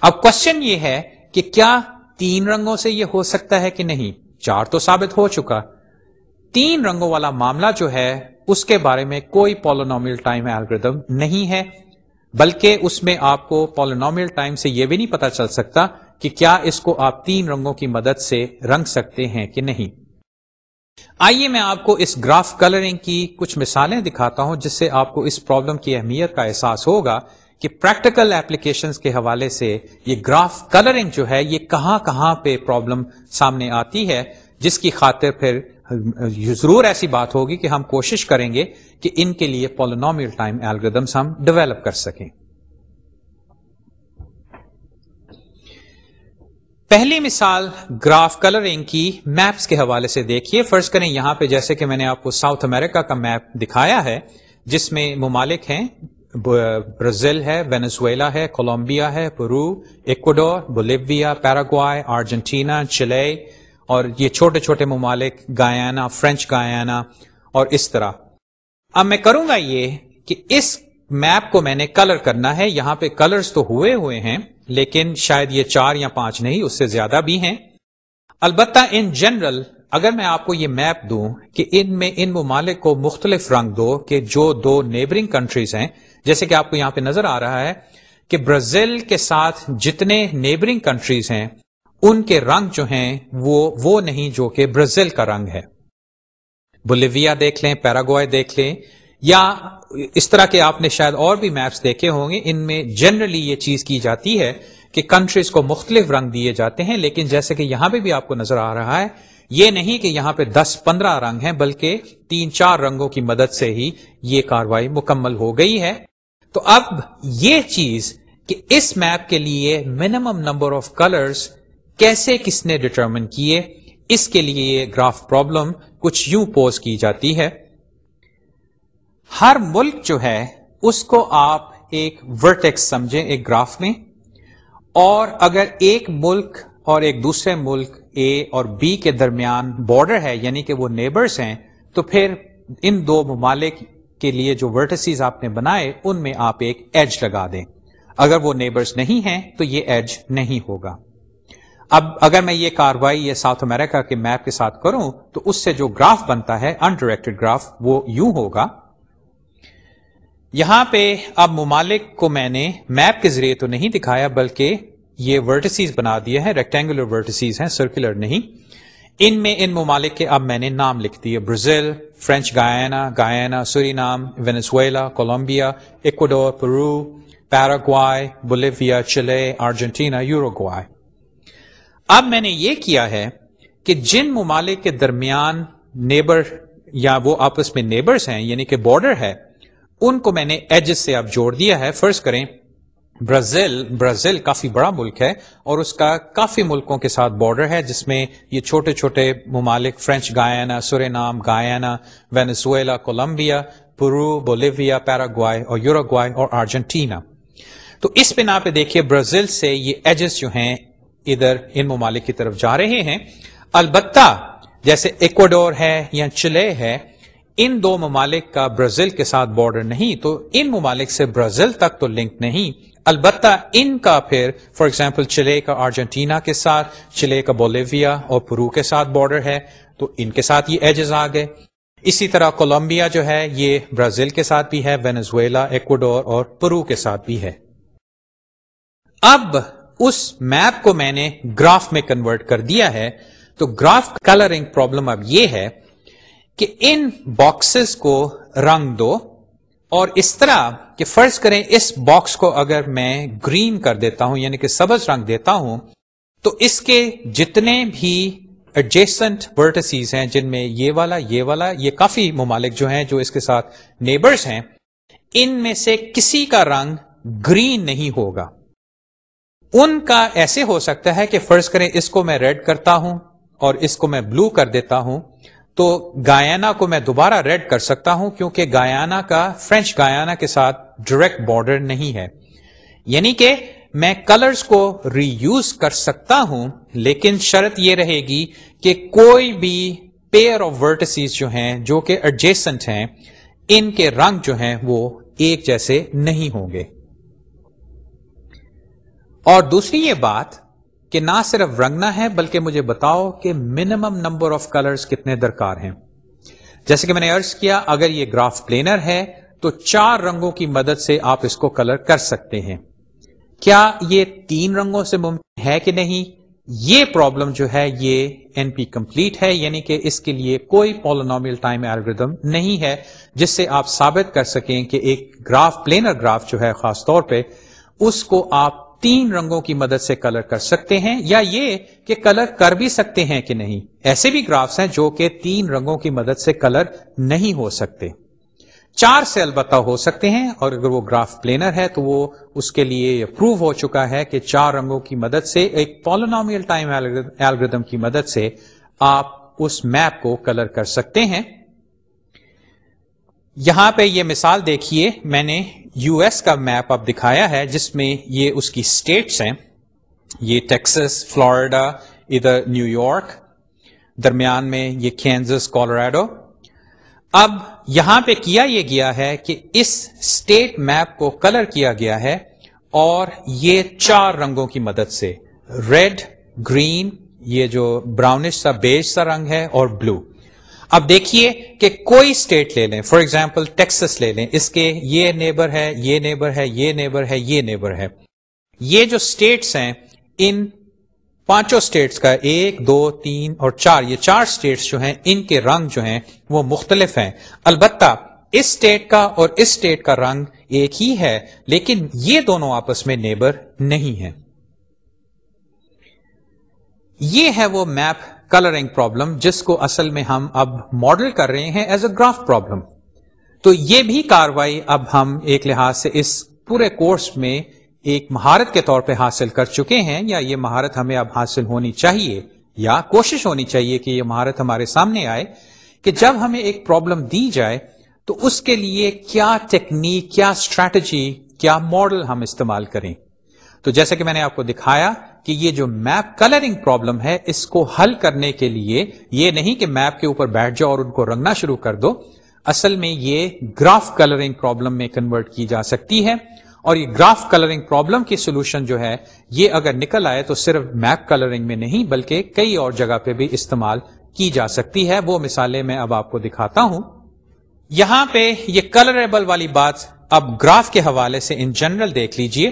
اب کوشچن یہ ہے کہ کیا تین رنگوں سے یہ ہو سکتا ہے کہ نہیں؟ چار تو ثابت ہو چکا۔ تین رنگوں والا معاملہ جو ہے، اس کے بارے میں کوئی پولونومیل ٹائم الگریدم نہیں ہے، بلکہ اس میں آپ کو پولونومیل ٹائم سے یہ بھی نہیں پتا چل سکتا کہ کیا اس کو آپ تین رنگوں کی مدد سے رنگ سکتے ہیں کہ نہیں۔ آئیے میں آپ کو اس گراف کلرنگ کی کچھ مثالیں دکھاتا ہوں، جس سے آپ کو اس پرابلم کی اہمیت کا احساس ہوگا۔ کہ پریکٹیکل ایپلیکیشن کے حوالے سے یہ گراف کلرنگ جو ہے، یہ کہاں کہاں پہ پرابلم سامنے آتی ہے، جس کی خاطر پھر ضرور ایسی بات ہوگی کہ ہم کوشش کریں گے کہ ان کے لیے پولونومیل ٹائم ایلگردمس ہم ڈیولپ کر سکیں۔ پہلی مثال گراف کلرنگ کی میپس کے حوالے سے دیکھیے۔ فرض کریں یہاں پہ جیسے کہ میں نے آپ کو ساؤتھ امریکہ کا میپ دکھایا ہے، جس میں ممالک ہیں برازیل ہے، وینزویلا ہے، کولمبیا ہے، پرو ایکوڈور بولیویا پیراگوائے ارجنٹینا چلے اور یہ چھوٹے چھوٹے ممالک گایانا فرینچ گایانا اور اس طرح۔ اب میں کروں گا یہ کہ اس میپ کو میں نے کلر کرنا ہے۔ یہاں پہ کلرز تو ہوئے ہوئے ہیں، لیکن شاید یہ چار یا پانچ نہیں، اس سے زیادہ بھی ہیں۔ البتہ ان جنرل اگر میں آپ کو یہ میپ دوں کہ ان میں ان ممالک کو مختلف رنگ دو کہ جو دو نیبرنگ کنٹریز ہیں جیسے کہ آپ کو یہاں پہ نظر آ رہا ہے کہ برازیل کے ساتھ جتنے نیبرنگ کنٹریز ہیں، ان کے رنگ جو ہیں، وہ وہ نہیں جو کہ برازیل کا رنگ ہے۔ بولیویا دیکھ لیں، پیراگوائے دیکھ لیں، یا اس طرح کے آپ نے شاید اور بھی میپس دیکھے ہوں گے، ان میں جنرلی یہ چیز کی جاتی ہے کہ کنٹریز کو مختلف رنگ دیے جاتے ہیں، لیکن جیسے کہ یہاں پہ بھی آپ کو نظر آ رہا ہے، یہ نہیں کہ یہاں پہ دس پندرہ رنگ ہیں، بلکہ تین چار رنگوں کی مدد سے ہی یہ کاروائی مکمل ہو گئی ہے۔ تو اب یہ چیز کہ اس میپ کے لیے منیمم نمبر آف کلرز کیسے کس نے ڈٹرمن کیے، اس کے لیے یہ گراف پرابلم کچھ یوں پوز کی جاتی ہے۔ ہر ملک جو ہے، اس کو آپ ایک ورٹیکس سمجھیں، ایک گراف میں۔ اور اگر ایک ملک اور ایک دوسرے ملک اے اور بی کے درمیان بارڈر ہے یعنی کہ وہ نیبرز ہیں، تو پھر ان دو ممالک کے لیے جو ورٹسیز آپ نے بنائے، ان میں آپ ایک ایج لگا دیں۔ اگر وہ نیبرز نہیں ہیں، تو یہ ایج نہیں ہوگا۔ اب اگر میں یہ کاروائی یہ ساؤتھ امریکہ کے میپ کے ساتھ کروں، تو اس سے جو گراف بنتا ہے انڈائریکٹڈ گراف وہ یوں ہوگا۔ یہاں پہ اب ممالک کو میں نے میپ کے ذریعے تو نہیں دکھایا، بلکہ یہ ورٹسیز بنا دیے ہیں۔ ریکٹینگولر ورٹسیز ہیں سرکولر نہیں۔ ان میں ان ممالک کے اب میں نے نام لکھ دیے Brazil French Guiana Guyana Suriname Venezuela Colombia Ecuador Peru, Paraguay, Bolivia, Chile, Argentina, Uruguay. اب میں نے یہ کیا ہے کہ جن ممالک کے درمیان نیبر یا وہ آپس میں نیبرز ہیں یعنی کہ بارڈر ہے، ان کو میں نے ایجز سے اب جوڑ دیا ہے۔ فرض کریں برازیل برازیل کافی بڑا ملک ہے اور اس کا کافی ملکوں کے ساتھ بارڈر ہے، جس میں یہ چھوٹے چھوٹے ممالک French Guiana Suriname Guyana Venezuela Colombia Peru Bolivia Paraguay اور یوروگوائے اور ارجنٹینا تو اس بنا پہ دیکھیے برازیل سے یہ ایجز جو ہیں ادھر ان ممالک کی طرف جا رہے ہیں۔ البتہ جیسے ایکوڈور ہے یا چلے ہے ان دو ممالک کا برازیل کے ساتھ بارڈر نہیں، تو ان ممالک سے برازیل تک تو لنک نہیں۔ البتہ ان کا پھر فار ایگزامپل چلے کا ارجنٹینا کے ساتھ، چلے کا بولیویا اور پرو کے ساتھ بارڈر ہے، تو ان کے ساتھ یہ ایجز آ گئے۔ اسی طرح کولمبیا جو ہے، یہ برازیل کے ساتھ بھی ہے، وینزویلا، ایکوڈور اور پرو کے ساتھ بھی ہے۔ اب اس میپ کو میں نے گراف میں کنورٹ کر دیا ہے۔ تو گراف کلرنگ پرابلم اب یہ ہے کہ ان باکسز کو رنگ دو اور اس طرح کہ فرض کریں اس باکس کو اگر میں گرین کر دیتا ہوں یعنی کہ سبز رنگ دیتا ہوں، تو اس کے جتنے بھی ایڈجسٹنٹ ورٹسیز ہیں، جن میں یہ والا یہ والا، یہ کافی ممالک جو ہیں، جو اس کے ساتھ نیبرز ہیں، ان میں سے کسی کا رنگ گرین نہیں ہوگا۔ ان کا ایسے ہو سکتا ہے کہ فرض کریں اس کو میں ریڈ کرتا ہوں اور اس کو میں بلو کر دیتا ہوں تو گایانا کو میں دوبارہ ریڈ کر سکتا ہوں کیونکہ گایانا کا فرینچ گایانا کے ساتھ ڈائریکٹ بارڈر نہیں ہے۔ یعنی کہ میں کلرز کو ری یوز کر سکتا ہوں، لیکن شرط یہ رہے گی کہ کوئی بھی پیئر آف ورٹسیز جو ہیں، جو کہ ایڈجسٹنٹ ہیں، ان کے رنگ جو ہیں وہ ایک جیسے نہیں ہوں گے۔ اور دوسری یہ بات کہ نہ صرف رنگنا ہے بلکہ مجھے بتاؤ کہ منیمم نمبر آف کلرز کتنے درکار ہیں۔ جیسے کہ میں نے ارض کیا، اگر یہ گراف پلینر ہے، تو چار رنگوں کی مدد سے آپ اس کو کلر کر سکتے ہیں۔ کیا یہ تین رنگوں سے ممکن ہے کہ نہیں؟ یہ پرابلم جو ہے، یہ این پی کمپلیٹ ہے یعنی کہ اس کے لیے کوئی پولونومیل ٹائم ایلگردم نہیں ہے، جس سے آپ ثابت کر سکیں کہ ایک گراف پلینر گراف جو ہے، خاص طور پہ، اس کو آپ تین رنگوں کی مدد سے کلر کر سکتے ہیں یا یہ کہ کلر کر بھی سکتے ہیں کہ نہیں۔ ایسے بھی گرافس ہیں جو کہ تین رنگوں کی مدد سے کلر نہیں ہو سکتے۔ چار سے البتہ ہو سکتے ہیں اور اگر وہ گراف پلینر ہے تو وہ اس کے لیے پروو ہو چکا ہے کہ چار رنگوں کی مدد سے، ایک پولونومیل ٹائم ایلگردم کی مدد سے آپ اس میپ کو کلر کر سکتے ہیں۔ یہاں پہ یہ مثال دیکھیے، میں نے یو ایس کا میپ اب دکھایا ہے، جس میں یہ اس کی اسٹیٹس ہیں۔ یہ ٹیکسس فلوریڈا، ادھر نیو یارک، درمیان میں یہ کینزس کولوراڈو اب یہاں پہ کیا یہ گیا ہے کہ اس اسٹیٹ میپ کو کلر کیا گیا ہے اور یہ چار رنگوں کی مدد سے، ریڈ، گرین، یہ جو براؤنش سا بیج سا رنگ ہے، اور بلو۔ اب دیکھیے کہ کوئی اسٹیٹ لے لیں فار ایگزامپل ٹیکسس لے لیں، اس کے یہ نیبر ہے، یہ نیبر ہے، یہ نیبر ہے، یہ نیبر ہے۔ یہ جو اسٹیٹس ہیں، ان پانچوں اسٹیٹس کا ایک، دو، تین اور چار، یہ چار اسٹیٹس جو ہیں، ان کے رنگ جو ہیں، وہ مختلف ہیں۔ البتہ اس اسٹیٹ کا اور اس اسٹیٹ کا رنگ ایک ہی ہے، لیکن یہ دونوں آپس میں نیبر نہیں ہیں۔ یہ ہے وہ میپ کلرنگ پرابلم جس کو اصل میں ہم اب ماڈل کر رہے ہیں ایز اے گراف پرابلم تو یہ بھی کاروائی اب ہم ایک لحاظ سے اس پورے کورس میں ایک مہارت کے طور پہ حاصل کر چکے ہیں یا یہ مہارت ہمیں اب حاصل ہونی چاہیے یا کوشش ہونی چاہیے کہ یہ مہارت ہمارے سامنے آئے کہ جب ہمیں ایک پرابلم دی جائے تو اس کے لیے کیا ٹیکنیک کیا اسٹریٹجی کیا ماڈل ہم استعمال کریں۔ تو جیسے کہ میں نے آپ کو دکھایا کہ یہ جو میپ کلرنگ پرابلم ہے اس کو حل کرنے کے لیے یہ نہیں کہ میپ کے اوپر بیٹھ جاؤ اور ان کو رنگنا شروع کر دو۔ اصل میں یہ گراف کلرنگ پرابلم میں کنورٹ کی جا سکتی ہے۔ اور یہ گراف کلرنگ پرابلم کی سولوشن جو ہے، یہ اگر نکل آئے تو صرف میپ کلرنگ میں نہیں بلکہ کئی اور جگہ پہ بھی استعمال کی جا سکتی ہے۔ وہ مثالیں میں اب آپ کو دکھاتا ہوں۔ یہاں پہ یہ کلریبل والی بات اب گراف کے حوالے سے ان جنرل دیکھ لیجیے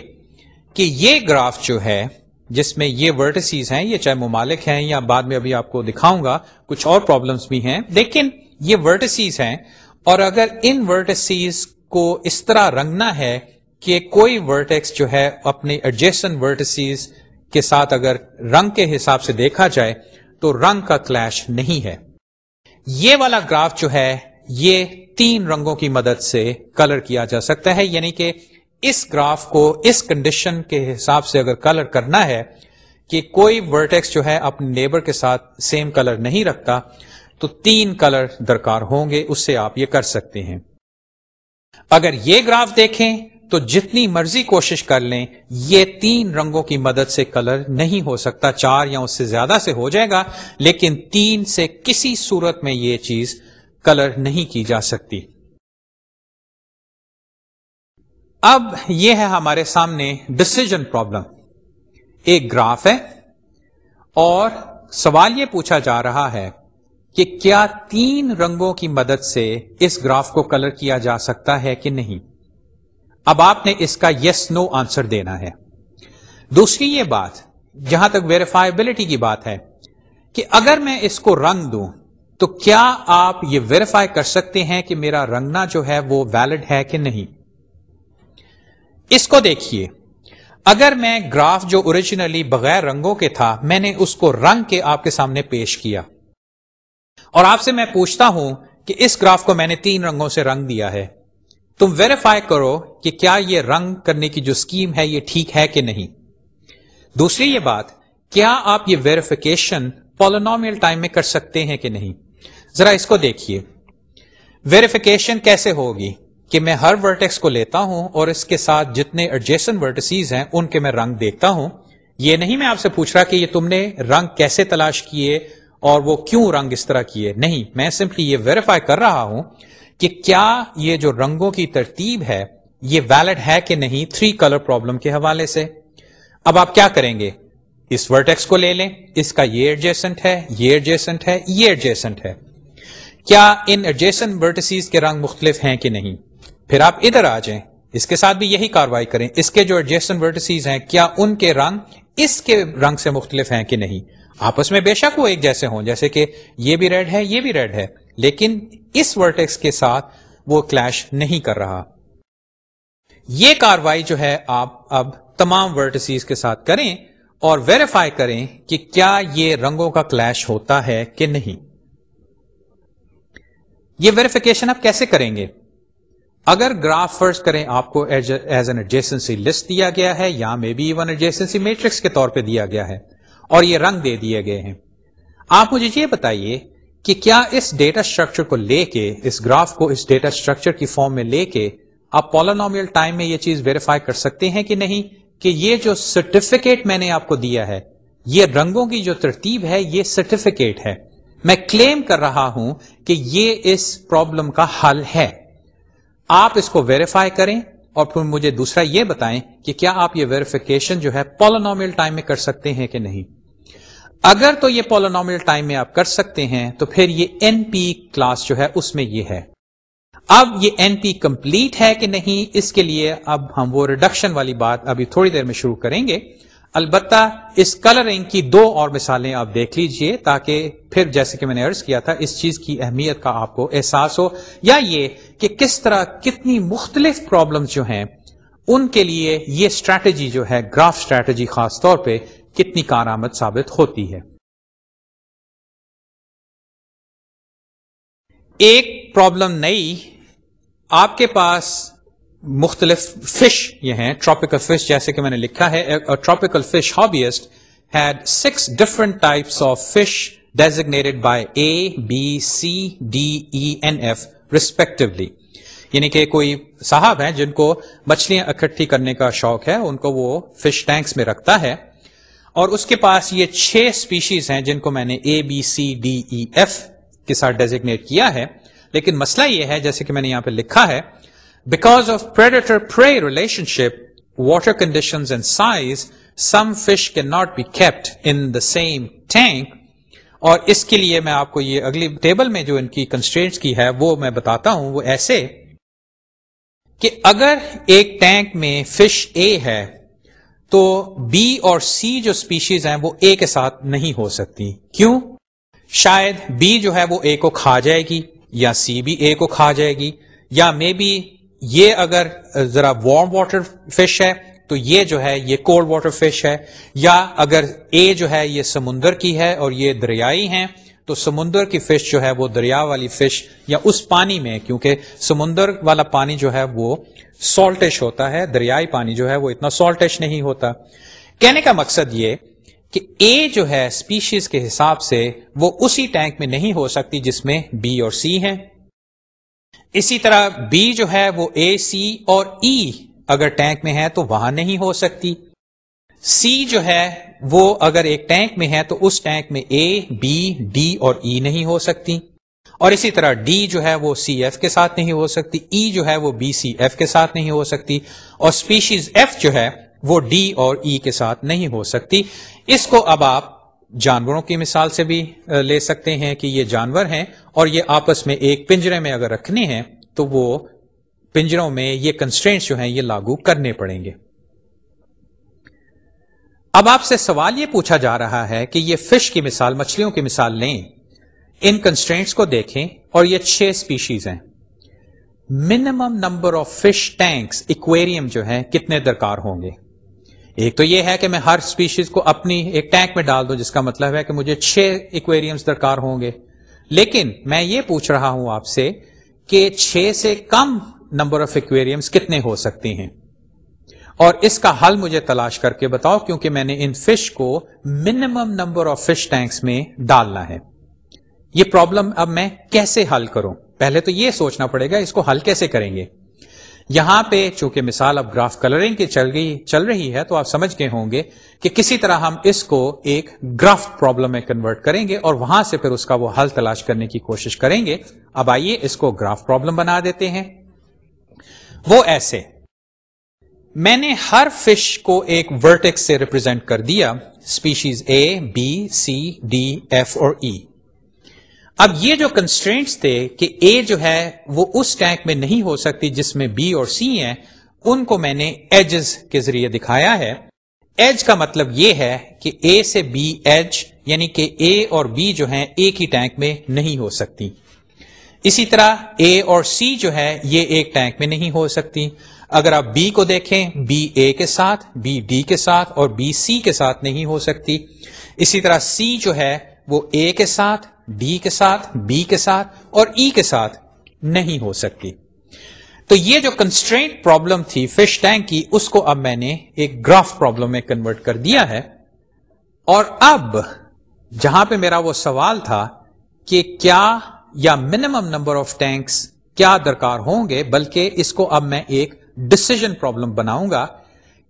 کہ یہ گراف جو ہے جس میں یہ ورٹسیز ہیں، یہ چاہے ممالک ہیں یا بعد میں ابھی آپ کو دکھاؤں گا، کچھ اور پرابلمس بھی ہیں۔ لیکن یہ ورٹسیز ہیں اور اگر ان ورٹسیز کو اس طرح رنگنا ہے کہ کوئی ورٹیکس جو ہے اپنے ایڈجسٹن ورٹسیز کے ساتھ اگر رنگ کے حساب سے دیکھا جائے تو رنگ کا کلیش نہیں ہے۔ یہ والا گراف جو ہے، یہ تین رنگوں کی مدد سے کلر کیا جا سکتا ہے یعنی کہ اس گراف کو اس کنڈیشن کے حساب سے اگر کلر کرنا ہے کہ کوئی ورٹیکس جو ہے اپنے نیبر کے ساتھ سیم کلر نہیں رکھتا، تو تین کلر درکار ہوں گے، اس سے آپ یہ کر سکتے ہیں۔ اگر یہ گراف دیکھیں تو جتنی مرضی کوشش کر لیں، یہ تین رنگوں کی مدد سے کلر نہیں ہو سکتا، چار یا اس سے زیادہ سے ہو جائے گا، لیکن تین سے کسی صورت میں یہ چیز کلر نہیں کی جا سکتی۔ اب یہ ہے ہمارے سامنے ڈسیزن پرابلم ایک گراف ہے اور سوال یہ پوچھا جا رہا ہے کہ کیا تین رنگوں کی مدد سے اس گراف کو کلر کیا جا سکتا ہے کہ نہیں؟ اب آپ نے اس کا یس نو آنسر دینا ہے۔ دوسری یہ بات، جہاں تک ویریفائبلٹی کی بات ہے، کہ اگر میں اس کو رنگ دوں، تو کیا آپ یہ ویریفائی کر سکتے ہیں کہ میرا رنگنا جو ہے وہ ویلڈ ہے کہ نہیں؟ اس کو دیکھیے۔ اگر میں گراف جو اوریجنلی بغیر رنگوں کے تھا، میں نے اس کو رنگ کے آپ کے سامنے پیش کیا۔ اور آپ سے میں پوچھتا ہوں کہ اس گراف کو میں نے تین رنگوں سے رنگ دیا ہے۔ تم ویریفائی کرو کہ کیا یہ رنگ کرنے کی جو اسکیم ہے، یہ ٹھیک ہے کہ نہیں۔ دوسری یہ بات، کیا آپ یہ ویریفیکیشن پولونومیل ٹائم میں کر سکتے ہیں کہ نہیں؟ ذرا اس کو دیکھیے۔ ویریفیکیشن کیسے ہوگی؟ کہ میں ہر ورٹیکس کو لیتا ہوں اور اس کے ساتھ جتنے ایڈجسٹن ورٹسیز ہیں، ان کے میں رنگ دیکھتا ہوں۔ یہ نہیں میں آپ سے پوچھ رہا کہ یہ تم نے رنگ کیسے تلاش کیے اور وہ کیوں رنگ اس طرح کیے؟ نہیں، میں سمپلی یہ ویریفائی کر رہا ہوں کہ کیا یہ جو رنگوں کی ترتیب ہے، یہ ویلڈ ہے کہ نہیں تھری کلر پرابلم کے حوالے سے؟ اب آپ کیا کریں گے؟ اس ورٹیکس کو لے لیں۔ اس کا یہ ایڈجسٹنٹ ہے، یہ ایڈجسٹنٹ ہے، یہ ایڈجسٹنٹ ہے۔ کیا ان ایڈجسٹنٹ ورٹسیز کے رنگ مختلف ہیں کہ نہیں؟ پھر آپ ادھر آ جائیں۔ اس کے ساتھ بھی یہی کاروائی کریں۔ اس کے جو ایڈجسٹنٹ ورٹسیز ہیں، کیا ان کے رنگ اس کے رنگ سے مختلف ہیں کہ نہیں؟ آپس میں بے شک وہ ایک جیسے ہوں، جیسے کہ یہ بھی ریڈ ہے، یہ بھی ریڈ ہے، لیکن اس ورٹیکس کے ساتھ وہ کلیش نہیں کر رہا۔ یہ کاروائی جو ہے، آپ اب تمام ورٹسیز کے ساتھ کریں اور ویریفائی کریں کہ کیا یہ رنگوں کا کلیش ہوتا ہے کہ نہیں۔ یہ ویریفیکیشن آپ کیسے کریں گے؟ اگر گراف فرض کریں آپ کو ایز این ایڈجیسنسی لسٹ دیا گیا ہے یا may be even adjacency matrix کے طور پہ دیا گیا ہے اور یہ رنگ دے دیے گئے ہیں۔ آپ مجھے یہ بتائیے کہ کیا اس ڈیٹا اسٹرکچر کو لے کے، اس گراف کو اس ڈیٹا اسٹرکچر کی فارم میں لے کے آپ پولانومیل ٹائم میں یہ چیز ویریفائی کر سکتے ہیں کہ نہیں؟ کہ یہ جو سرٹیفکیٹ میں نے آپ کو دیا ہے، یہ رنگوں کی جو ترتیب ہے، یہ سرٹیفکیٹ ہے۔ میں کلیم کر رہا ہوں کہ یہ اس پرابلم کا حل ہے۔ آپ اس کو ویریفائی کریں اور پھر مجھے دوسرا یہ بتائیں کہ کیا آپ یہ ویریفیکیشن جو ہے پولونومیل ٹائم میں کر سکتے ہیں کہ نہیں؟ اگر تو یہ پولونومیل ٹائم میں آپ کر سکتے ہیں تو پھر یہ این پی کلاس جو ہے اس میں یہ ہے۔ اب یہ این پی کمپلیٹ ہے کہ نہیں؟ اس کے لیے اب ہم وہ ریڈکشن والی بات ابھی تھوڑی دیر میں شروع کریں گے۔ البتہ اس کلرنگ کی دو اور مثالیں آپ دیکھ لیجیے تاکہ پھر جیسے کہ میں نے ارض کیا تھا، اس چیز کی اہمیت کا آپ کو احساس ہو، یا یہ کہ کس طرح کتنی مختلف پرابلمز جو ہیں، ان کے لیے یہ اسٹریٹجی جو ہے گراف اسٹریٹجی خاص طور پہ کتنی کارآمد ثابت ہوتی ہے۔ ایک پرابلم نئی آپ کے پاس مختلف فش یہ ہیں ٹراپیکل فش جیسے کہ میں نے لکھا ہے tropical fish hobbyist had six different types of fish designated by A B C D E and F respectively یعنی کہ کوئی صاحب ہیں جن کو مچھلیاں اکٹھی کرنے کا شوق ہے، ان کو وہ فش ٹینکس میں رکھتا ہے۔ اور اس کے پاس یہ چھ اسپیشیز ہیں جن کو میں نے A B C D E F کے ساتھ ڈیزیگنیٹ کیا ہے۔ لیکن مسئلہ یہ ہے، جیسے کہ میں نے یہاں پہ لکھا ہے Because of predator-prey relationship, water conditions and size, some fish cannot be kept in the same tank. اور اس کے لیے میں آپ کو یہ اگلی ٹیبل میں جو ان کی کنسٹرینٹس کی ہے وہ میں بتاتا ہوں وہ ایسے کہ اگر ایک ٹینک میں فش اے ہے تو بی اور سی جو اسپیشیز ہیں وہ اے کے ساتھ نہیں ہو سکتی کیوں شاید بی جو ہے وہ اے کو کھا جائے گی یا سی بھی اے کو کھا جائے گی یا مے بی یہ اگر ذرا وارم واٹر فش ہے، تو یہ جو ہے، یہ کولڈ واٹر فش ہے۔ یا اگر اے جو ہے، یہ سمندر کی ہے اور یہ دریائی ہیں، تو سمندر کی فش جو ہے، وہ دریا والی فش یا اس پانی میں، کیونکہ سمندر والا پانی جو ہے، وہ سالٹش ہوتا ہے۔ دریائی پانی جو ہے، وہ اتنا سالٹش نہیں ہوتا۔ کہنے کا مقصد یہ کہ اے جو ہے اسپیشیز کے حساب سے، وہ اسی ٹینک میں نہیں ہو سکتی جس میں بی اور سی ہیں۔ اسی طرح بی جو ہے وہ اے سی اور ای e اگر ٹینک میں ہے تو وہاں نہیں ہو سکتی۔ سی جو ہے وہ اگر ایک ٹینک میں ہے تو اس ٹینک میں اے بی ڈی اور ای e نہیں ہو سکتی۔ اور اسی طرح ڈی جو ہے وہ سی ایف کے ساتھ نہیں ہو سکتی۔ ای e جو ہے وہ بی سی ایف کے ساتھ نہیں ہو سکتی۔ اور اسپیشیز ایف جو ہے وہ ڈی اور ای کے ساتھ نہیں ہو سکتی۔ اس کو اب آپ جانوروں کی مثال سے بھی لے سکتے ہیں کہ یہ جانور ہیں اور یہ آپس میں ایک پنجرے میں اگر رکھنے ہیں تو وہ پنجروں میں یہ کنسٹرینٹس جو ہیں یہ لاگو کرنے پڑیں گے۔ اب آپ سے سوال یہ پوچھا جا رہا ہے کہ یہ فش کی مثال، مچھلیوں کی مثال لیں۔ ان کنسٹرینٹس کو دیکھیں اور یہ چھ اسپیشیز ہیں۔ Minimum number of fish tanks aquarium جو ہے کتنے درکار ہوں گے؟ ایک تو یہ ہے کہ میں ہر اسپیشیز کو اپنی ایک ٹینک میں ڈال دوں، جس کا مطلب ہے کہ مجھے چھ اکویریمس درکار ہوں گے۔ لیکن میں یہ پوچھ رہا ہوں آپ سے کہ چھ سے کم نمبر آف ایکویریمس کتنے ہو سکتے ہیں؟ اور اس کا حل مجھے تلاش کر کے بتاؤ، کیونکہ میں نے ان فش کو minimum number of fish tanks میں ڈالنا ہے۔ یہ پرابلم اب میں کیسے حل کروں؟ پہلے تو یہ سوچنا پڑے گا، اس کو حل کیسے کریں گے؟ یہاں پہ چونکہ مثال اب گراف کلرنگ کی چل گئی چل رہی ہے تو آپ سمجھ گئے ہوں گے کہ کسی طرح ہم اس کو ایک گراف پرابلم میں کنورٹ کریں گے اور وہاں سے پھر اس کا وہ حل تلاش کرنے کی کوشش کریں گے۔ اب آئیے اس کو گراف پرابلم بنا دیتے ہیں۔ وہ ایسے۔ میں نے ہر فش کو ایک ورٹیکس سے ریپرزینٹ کر دیا species A B C D F اور ای اب یہ جو کنسٹرینٹس تھے کہ اے جو ہے وہ اس ٹینک میں نہیں ہو سکتی جس میں بی اور سی ہیں، ان کو میں نے ایجز کے ذریعے دکھایا ہے۔ ایج کا مطلب یہ ہے کہ اے سے بی ایج یعنی کہ اے اور بی جو ہیں ایک ہی ٹینک میں نہیں ہو سکتی۔ اسی طرح اے اور سی جو ہے یہ ایک ٹینک میں نہیں ہو سکتی۔ اگر آپ بی کو دیکھیں بی اے کے ساتھ بی ڈی کے ساتھ اور بی سی کے ساتھ نہیں ہو سکتی۔ اسی طرح سی جو ہے وہ اے کے ساتھ ڈی کے ساتھ، بی کے ساتھ اور ای e کے ساتھ نہیں ہو سکتی۔ تو یہ جو کنسٹرینٹ پرابلم تھی فش ٹینک کی، اس کو اب میں نے ایک گراف پرابلم میں کنورٹ کر دیا ہے۔ اور اب جہاں پہ میرا وہ سوال تھا کہ کیا یا منیمم نمبر آف ٹینکس کیا درکار ہوں گے، بلکہ اس کو اب میں ایک ڈسیزن پرابلم بناؤں گا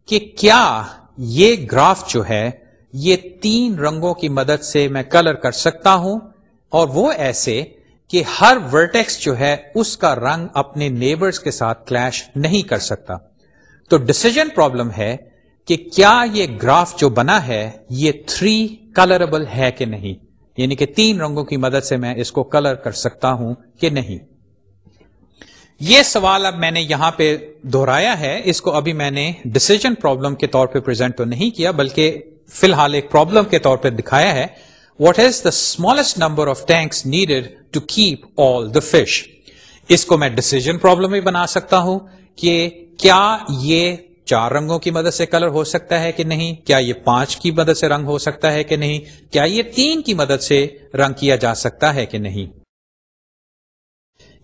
کہ کیا یہ گراف جو ہے، یہ تین رنگوں کی مدد سے میں کلر کر سکتا ہوں اور وہ ایسے کہ ہر ورٹیکس جو ہے اس کا رنگ اپنے نیبرز کے ساتھ کلیش نہیں کر سکتا۔ تو ڈسیزن پرابلم ہے کہ کیا یہ گراف جو بنا ہے یہ تھری کلربل ہے کہ نہیں؟ یعنی کہ تین رنگوں کی مدد سے میں اس کو کلر کر سکتا ہوں کہ نہیں؟ یہ سوال اب میں نے یہاں پہ دہرایا ہے۔ اس کو ابھی میں نے ڈسیزن پرابلم کے طور پہ پرزینٹ تو نہیں کیا، بلکہ فی الحال ایک پرابلم کے طور پہ دکھایا ہے۔ What is the smallest number of tanks needed to keep all the fish اس کو میں ڈسیزن پرابلم بھی بنا سکتا ہوں کہ کیا یہ چار رنگوں کی مدد سے کلر ہو سکتا ہے کہ نہیں کیا یہ پانچ کی مدد سے رنگ ہو سکتا ہے کہ نہیں کیا یہ تین کی مدد سے رنگ کیا جا سکتا ہے کہ نہیں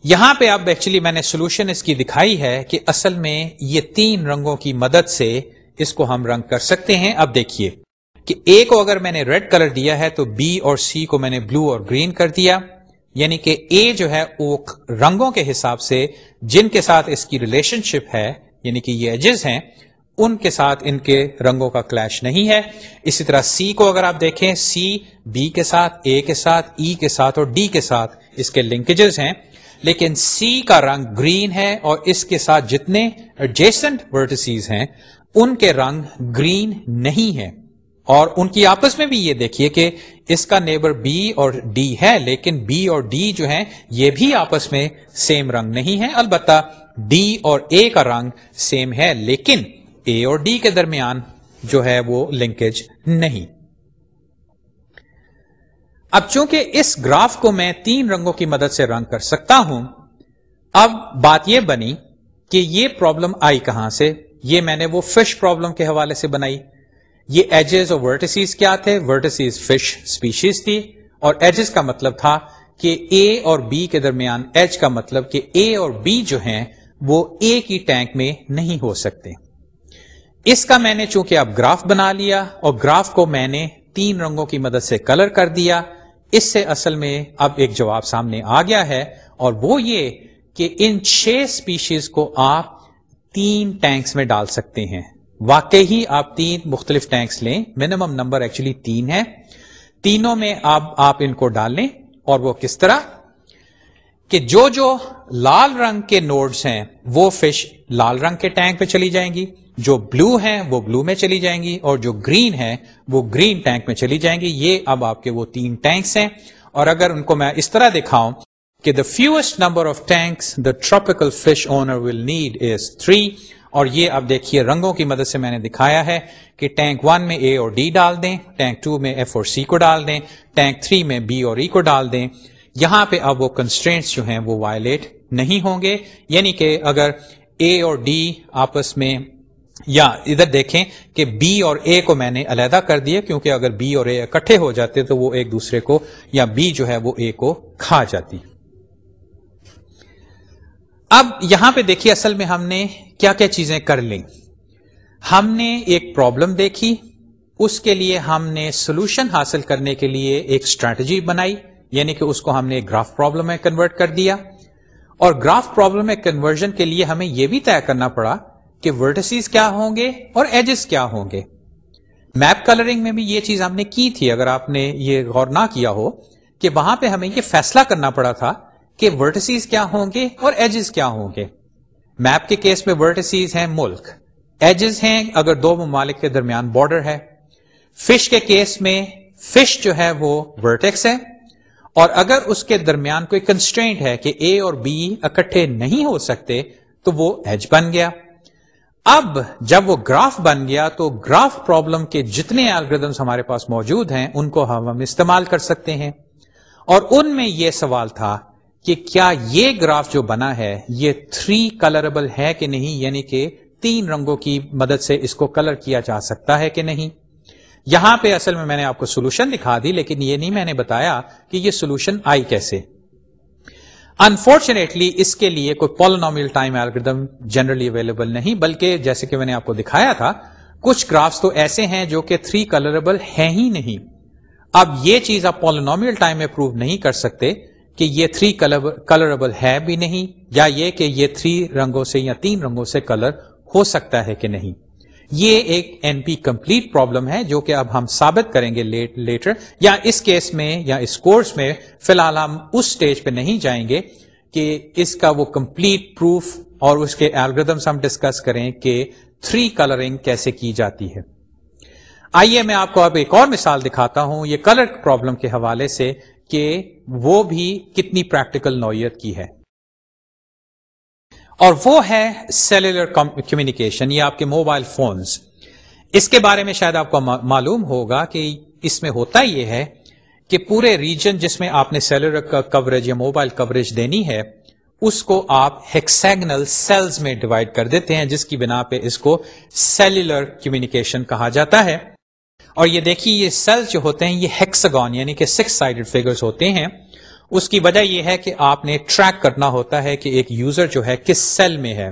یہاں پہ اب ایکچولی میں نے سولوشن اس کی دکھائی ہے کہ اصل میں یہ تین رنگوں کی مدد سے اس کو ہم رنگ کر سکتے ہیں۔ اب دیکھیے۔ کہ اے کو اگر میں نے ریڈ کلر دیا ہے تو بی اور سی کو میں نے بلو اور گرین کر دیا۔ یعنی کہ اے جو ہے وہ رنگوں کے حساب سے جن کے ساتھ اس کی ریلیشن شپ ہے یعنی کہ یہ ایجز ہیں، ان کے ساتھ ان کے رنگوں کا کلیش نہیں ہے۔ اسی طرح سی کو اگر آپ دیکھیں سی بی کے ساتھ اے کے ساتھ ای e کے ساتھ اور ڈی کے ساتھ اس کے لنکیجز ہیں۔ لیکن سی کا رنگ گرین ہے اور اس کے ساتھ جتنے ایڈجیسنٹ ورٹسیز ہیں، ان کے رنگ گرین نہیں ہے اور ان کی آپس میں بھی یہ دیکھیے کہ اس کا نیبر بی اور ڈی ہے، لیکن بی اور ڈی جو ہے یہ بھی آپس میں سیم رنگ نہیں ہے البتہ ڈی اور اے کا رنگ سیم ہے، لیکن اے اور ڈی کے درمیان جو ہے وہ لنکیج نہیں۔ اب چونکہ اس گراف کو میں تین رنگوں کی مدد سے رنگ کر سکتا ہوں، اب بات یہ بنی کہ یہ پرابلم آئی کہاں سے؟ یہ میں نے وہ فش پرابلم کے حوالے سے بنائی۔ یہ ایجز اور ورٹسیز کیا تھے؟ ورٹسیز فش اسپیشیز تھی اور ایجز کا مطلب تھا کہ اے اور بی کے درمیان ایج کا مطلب کہ اے اور بی جو ہیں وہ اے کی ٹینک میں نہیں ہو سکتے۔ اس کا میں نے چونکہ اب گراف بنا لیا اور گراف کو میں نے تین رنگوں کی مدد سے کلر کر دیا، اس سے اصل میں اب ایک جواب سامنے آ گیا ہے اور وہ یہ کہ ان چھ اسپیشیز کو آپ تین ٹینکس میں ڈال سکتے ہیں۔ واقعی آپ تین مختلف ٹینکس لیں. منیمم نمبر ایکچولی تین ہے تینوں میں آپ آپ ان کو ڈال لیں. اور وہ کس طرح? کہ جو جو لال رنگ کے نوڈز ہیں، وہ فش لال رنگ کے ٹینک پہ چلی جائیں گی. جو بلو ہیں، وہ بلو میں چلی جائیں گی. اور جو گرین ہے وہ گرین ٹینک میں چلی جائیں گی. یہ اب آپ کے وہ تین ٹینکس ہیں. اور اگر ان کو میں اس طرح دکھاؤں کہ the fewest number of tanks the tropical fish owner will need is three اور یہ اب دیکھیے رنگوں کی مدد سے میں نے دکھایا ہے کہ ٹینک ون میں اے اور ڈی ڈال دیں، ٹینک ٹو میں ایف اور سی کو ڈال دیں، ٹینک تھری میں بی اور ای کو ڈال دیں۔ یہاں پہ اب وہ کنسٹرینٹس جو ہیں وہ وائلیٹ نہیں ہوں گے۔ یعنی کہ اگر اے اور ڈی آپس میں یا ادھر دیکھیں کہ بی اور اے کو میں نے علیحدہ کر دیا، کیونکہ اگر بی اور اے اکٹھے ہو جاتے تو وہ ایک دوسرے کو یا بی جو ہے وہ اے کو کھا جاتی۔ اب یہاں پہ دیکھیے اصل میں ہم نے کیا کیا چیزیں کر لیں۔ ہم نے ایک پرابلم دیکھی، اس کے لیے ہم نے سولوشن حاصل کرنے کے لیے ایک اسٹریٹجی بنائی یعنی کہ اس کو ہم نے گراف پرابلم میں کنورٹ کر دیا۔ اور گراف پرابلم میں کنورژن کے لیے ہمیں یہ بھی طے کرنا پڑا کہ ورٹسیز کیا ہوں گے اور ایجز کیا ہوں گے۔ میپ کلرنگ میں بھی یہ چیز ہم نے کی تھی، اگر آپ نے یہ غور نہ کیا ہو، کہ وہاں پہ ہمیں یہ فیصلہ کرنا پڑا تھا کہ ورٹسیز کیا ہوں گے اور ایجز کیا ہوں گے۔ میپ کے کیس میں ورٹسیز ہیں ملک۔ ایجز ہیں اگر دو ممالک کے درمیان بارڈر ہے۔ فش کے کیس میں فش جو ہے وہ ورٹیکس ہے۔ اور اگر اس کے درمیان کوئی کنسٹرینٹ ہے کہ اے اور بی اکٹھے نہیں ہو سکتے، تو وہ ایج بن گیا۔ اب جب وہ گراف بن گیا، تو گراف پرابلم کے جتنے الگریدمس ہمارے پاس موجود ہیں، ان کو ہم استعمال کر سکتے ہیں۔ اور ان میں یہ سوال تھا کہ کیا یہ گراف جو بنا ہے یہ تھری کلربل ہے کہ نہیں؟ یعنی کہ تین رنگوں کی مدد سے اس کو کلر کیا جا سکتا ہے کہ نہیں؟ یہاں پہ اصل میں میں نے آپ کو سولوشن دکھا دی، لیکن یہ نہیں میں نے بتایا کہ یہ سولوشن آئی کیسے۔ انفارچونیٹلی اس کے لیے کوئی polynomial time algorithm generally available نہیں، بلکہ جیسے کہ میں نے آپ کو دکھایا تھا، کچھ گرافس تو ایسے ہیں جو کہ تھری کلربل ہے ہی نہیں۔ اب یہ چیز آپ پولونومیل ٹائم میں پروو نہیں کر سکتے کہ یہ تھری کلربل ہے بھی نہیں، یا یہ کہ یہ تھری رنگوں سے یا تین رنگوں سے کلر ہو سکتا ہے کہ نہیں. یہ ایک این پی کمپلیٹ پرابلم ہے جو کہ اب ہم ثابت کریں گے لیٹر یا اس کیس میں یا اس کورس میں فی الحال ہم اس اسٹیج پہ نہیں جائیں گے کہ اس کا وہ کمپلیٹ پروف اور اس کے الگریدمس ہم ڈسکس کریں کہ تھری کلرنگ کیسے کی جاتی ہے. آئیے میں آپ کو اب ایک اور مثال دکھاتا ہوں. یہ کلر پرابلم کے حوالے سے کہ وہ بھی کتنی پریکٹیکل نوعیت کی ہے۔ اور وہ ہے سیلولر کمیونیکیشن یہ آپ کے موبائل فونز اس کے بارے میں شاید آپ کو معلوم ہوگا کہ اس میں ہوتا یہ ہے کہ پورے ریجن جس میں آپ نے سیلولر کوریج یا موبائل کوریج دینی ہے، اس کو آپ ہیکسیگنل سیلز میں ڈیوائڈ کر دیتے ہیں، جس کی بنا پہ اس کو سیلولر کمیونیکیشن کہا جاتا ہے۔ اور یہ دیکھیے، یہ سیلز جو ہوتے ہیں، یہ ہیکسگون یعنی کہ سکس سائڈڈ فیگر ہوتے ہیں، اس کی وجہ یہ ہے کہ آپ نے ٹریک کرنا ہوتا ہے کہ ایک یوزر جو ہے کس سیل میں ہے۔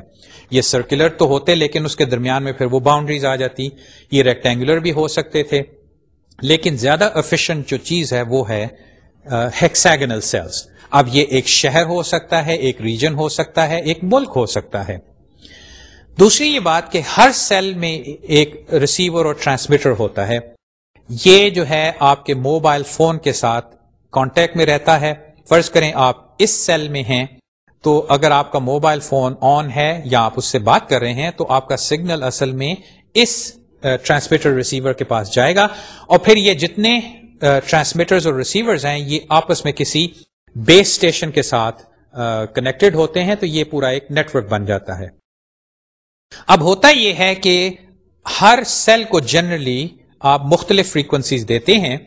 یہ سرکولر تو ہوتے، لیکن اس کے درمیان میں پھر وہ باؤنڈریز آ جاتی۔ یہ ریکٹینگولر بھی ہو سکتے تھے۔ لیکن زیادہ افیشنٹ جو چیز ہے، وہ ہے ہیکسیگنل سیلس اب یہ ایک شہر ہو سکتا ہے، ایک ریجن ہو سکتا ہے، ایک ملک ہو سکتا ہے۔ دوسری یہ بات کہ ہر سیل میں ایک ریسیور اور ٹرانسمیٹر ہوتا ہے۔ یہ جو ہے آپ کے موبائل فون کے ساتھ کانٹیکٹ میں رہتا ہے۔ فرض کریں آپ اس سیل میں ہیں تو اگر آپ کا موبائل فون آن ہے یا آپ اس سے بات کر رہے ہیں تو آپ کا سگنل اصل میں اس ٹرانسمیٹر ریسیور کے پاس جائے گا۔ اور پھر یہ جتنے ٹرانسمیٹر اور ریسیورز ہیں، یہ آپس میں کسی بیس اسٹیشن کے ساتھ کنیکٹڈ ہوتے ہیں تو یہ پورا ایک نیٹورک بن جاتا ہے۔ اب ہوتا یہ ہے کہ ہر سیل کو جنرلی آپ مختلف فریکوینسیز دیتے ہیں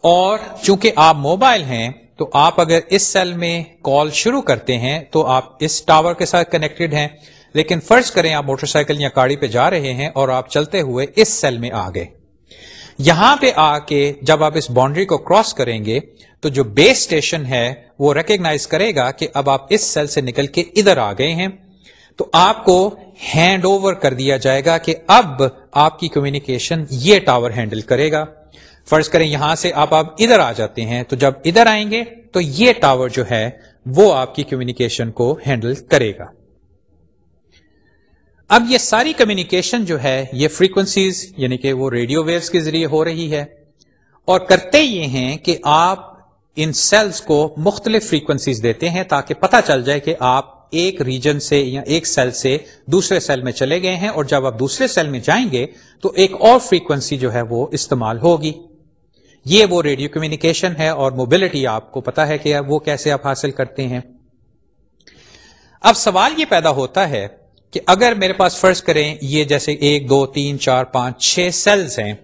اور چونکہ آپ موبائل ہیں تو آپ اگر اس سیل میں کال شروع کرتے ہیں تو آپ اس ٹاور کے ساتھ کنیکٹڈ ہیں لیکن فرض کریں آپ موٹر سائیکل یا گاڑی پہ جا رہے ہیں اور آپ چلتے ہوئے اس سیل میں آ گئے۔ یہاں پہ آ کے جب آپ اس باؤنڈری کو کراس کریں گے تو جو بیس اسٹیشن ہے وہ ریکگنائز کرے گا کہ اب آپ اس سیل سے نکل کے ادھر آ گئے ہیں۔ تو آپ کو ہینڈ اوور کر دیا جائے گا کہ اب آپ کی کمیونیکیشن یہ ٹاور ہینڈل کرے گا۔ فرض کریں یہاں سے آپ آپ ادھر آ جاتے ہیں، تو جب ادھر آئیں گے تو یہ ٹاور جو ہے وہ آپ کی کمیونیکیشن کو ہینڈل کرے گا۔ اب یہ ساری کمیونیکیشن جو ہے، یہ فریکوینسیز یعنی کہ وہ ریڈیو ویوز کے ذریعے ہو رہی ہے۔ اور کرتے یہ ہیں کہ آپ ان سیلز کو مختلف فریکوینسیز دیتے ہیں تاکہ پتہ چل جائے کہ آپ ایک ریجن سے یا ایک سیل سے دوسرے سیل میں چلے گئے ہیں اور جب آپ دوسرے سیل میں جائیں گے تو ایک اور فریکوینسی جو ہے وہ استعمال ہوگی۔ یہ وہ ریڈیو کمیونیکیشن ہے اور موبلٹی آپ کو پتا ہے کہ وہ کیسے آپ حاصل کرتے ہیں۔ اب سوال یہ پیدا ہوتا ہے کہ اگر میرے پاس فرض کریں یہ جیسے ایک، دو، تین، چار، پانچ، چھ سیلز ہیں،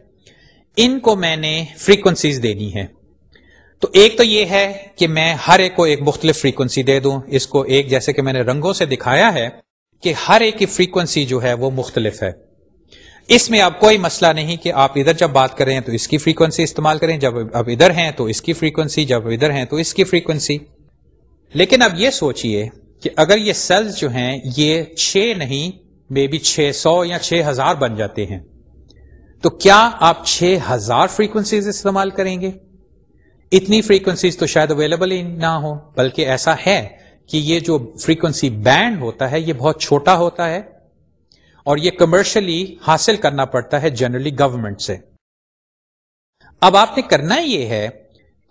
ان کو میں نے فریکوینسیز دینی ہے تو ایک تو یہ ہے کہ میں ہر ایک کو ایک مختلف فریکوینسی دے دوں۔ اس کو ایک جیسے کہ میں نے رنگوں سے دکھایا ہے کہ ہر ایک کی فریکوینسی جو ہے وہ مختلف ہے۔ اس میں اب کوئی مسئلہ نہیں کہ آپ ادھر جب بات کریں تو اس کی فریکوینسی استعمال کریں۔ جب اب ادھر ہیں تو اس کی فریکوینسی جب ادھر ہیں تو اس کی فریکوینسی لیکن اب یہ سوچئے کہ اگر یہ سیلز جو ہیں یہ چھ نہیں مے بی چھ سو یا چھ ہزار بن جاتے ہیں، تو کیا آپ چھ ہزار فریکوینسیز استعمال کریں گے؟ اتنی فریکوینسیز تو شاید اویلیبل ہی نہ ہو بلکہ ایسا ہے کہ یہ جو فریکوینسی بینڈ ہوتا ہے، یہ بہت چھوٹا ہوتا ہے اور یہ کمرشلی حاصل کرنا پڑتا ہے جنرلی گورنمنٹ سے۔ اب آپ نے کرنا یہ ہے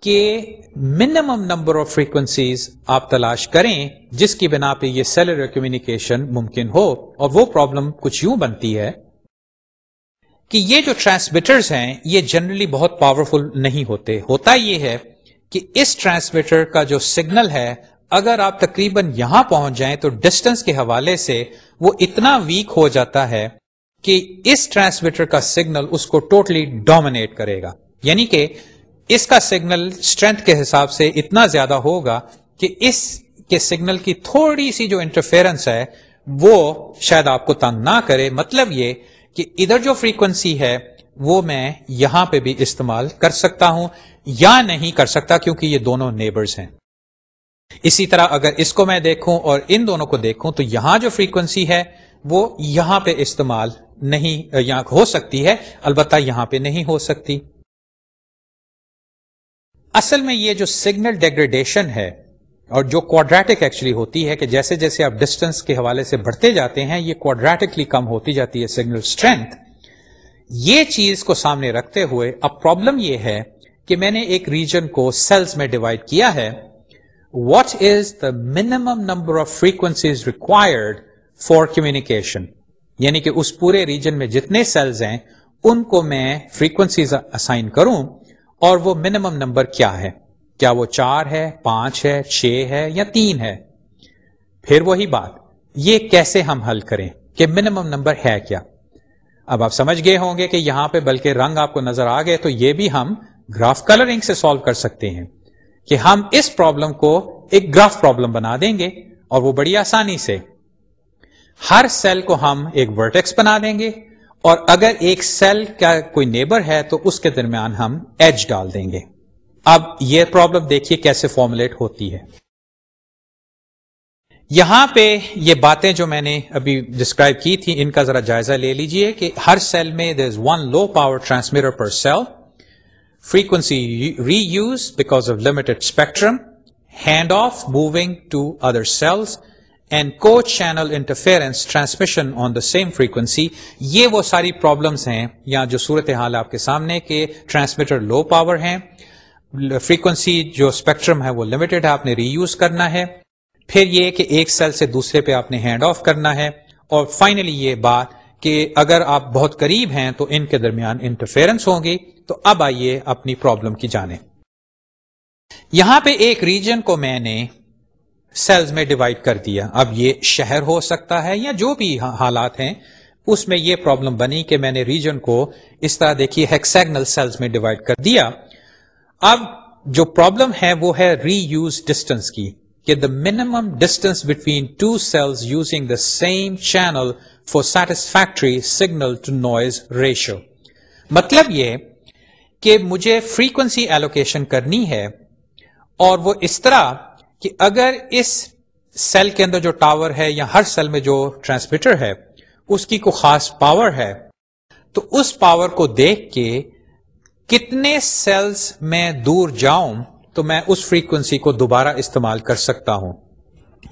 کہ منیمم نمبر آف فریکوینسیز آپ تلاش کریں، جس کی بنا پہ یہ سیلولر کمیونیکیشن ممکن ہو اور وہ پرابلم کچھ یوں بنتی ہے۔ کہ یہ جو ٹرانسمیٹرز ہیں، یہ جنرلی بہت پاورفل نہیں ہوتے۔ ہوتا یہ ہے کہ اس ٹرانسمیٹر کا جو سگنل ہے، اگر آپ تقریباً یہاں پہنچ جائیں تو ڈسٹینس کے حوالے سے وہ اتنا ویک ہو جاتا ہے کہ اس ٹرانسمیٹر کا سگنل اس کو ٹوٹلی ڈومینیٹ کرے گا۔ یعنی کہ اس کا سگنل اسٹرینتھ کے حساب سے اتنا زیادہ ہوگا کہ اس کے سگنل کی تھوڑی سی جو انٹرفیئرنس ہے، وہ شاید آپ کو تنگ نہ کرے۔ مطلب یہ کہ ادھر جو فریکوینسی ہے، وہ میں یہاں پہ بھی استعمال کر سکتا ہوں یا نہیں کر سکتا کیونکہ یہ دونوں نیبرز ہیں۔ اسی طرح اگر اس کو میں دیکھوں اور ان دونوں کو دیکھوں تو یہاں جو فریکوینسی ہے، وہ یہاں پہ استعمال نہیں، یہاں ہو سکتی ہے، البتہ یہاں پہ نہیں ہو سکتی۔ اصل میں یہ جو سگنل ڈیگریڈیشن ہے اور جو کوڈریٹک ایکچولی ہوتی ہے کہ جیسے جیسے آپ ڈسٹینس کے حوالے سے بڑھتے جاتے ہیں، یہ کوڈریٹکلی کم ہوتی جاتی ہے سگنل اسٹرینتھ یہ چیز کو سامنے رکھتے ہوئے اب پرابلم یہ ہے کہ میں نے ایک ریجن کو سیلز میں ڈیوائڈ کیا ہے۔ What is the minimum number of frequencies required for communication یعنی کہ اس پورے ریجن میں جتنے سیلز ہیں، ان کو میں فریکوینسیز اسائن کروں اور وہ منیمم نمبر کیا ہے۔ کیا وہ چار ہے، پانچ ہے، چھ ہے یا تین ہے؟ پھر وہی بات، یہ کیسے ہم حل کریں؟ کہ منیمم نمبر ہے کیا؟ اب آپ سمجھ گئے ہوں گے کہ یہاں پہ بلکہ رنگ آپ کو نظر آ گئے تو یہ بھی ہم گراف کلرنگ سے سالو کر سکتے ہیں کہ ہم اس پرابلم کو ایک گراف پرابلم بنا دیں گے اور وہ بڑی آسانی سے ہر سیل کو ہم ایک ورٹیکس بنا دیں گے اور اگر ایک سیل کا کوئی نیبر ہے تو اس کے درمیان ہم ایج ڈال دیں گے۔ اب یہ پرابلم دیکھیے کیسے فارمولیٹ ہوتی ہے۔ یہاں پہ یہ باتیں جو میں نے ابھی ڈسکرائب کی تھی، ان کا ذرا جائزہ لے لیجیے کہ ہر سیل میں there is one low power transmitter per cell frequency reuse because of limited spectrum hand off moving to other cells and co channel interference transmission on the same frequency یہ وہ ساری پرابلمس ہیں۔ یا جو صورت حال آپ کے سامنے کہ ٹرانسمیٹر لو پاور ہیں۔ فریکوینسی جو اسپیکٹرم ہے وہ لمیٹڈ ہے، آپ نے ری یوز کرنا ہے. پھر یہ کہ ایک سیل سے دوسرے پہ آپ نے ہینڈ آف کرنا ہے. اور فائنلی یہ بات کہ اگر آپ بہت قریب ہیں تو ان کے درمیان انٹرفیئرنس ہوں گی تو اب آئیے اپنی پرابلم کی جانے یہاں پہ ایک ریجن کو میں نے سیلز میں ڈیوائڈ کر دیا. اب یہ شہر ہو سکتا ہے یا جو بھی حالات ہیں. اس میں یہ پرابلم بنی کہ میں نے ریجن کو اس طرح دیکھیے ہیکسیگنل سیلز میں ڈیوائڈ کر دیا. اب جو پرابلم ہے وہ ہے ری یوز ڈسٹینس کی، کہ the minimum distance between two cells using the same channel for satisfactory signal to noise ratio مطلب یہ کہ مجھے فریکوینسی ایلوکیشن کرنی ہے اور وہ اس طرح کہ اگر اس سیل کے اندر جو ٹاور ہے یا ہر سیل میں جو ٹرانسمیٹر ہے، اس کی کوئی خاص پاور ہے، تو اس پاور کو دیکھ کے کتنے سیلز میں دور جاؤں تو میں اس فریکوینسی کو دوبارہ استعمال کر سکتا ہوں۔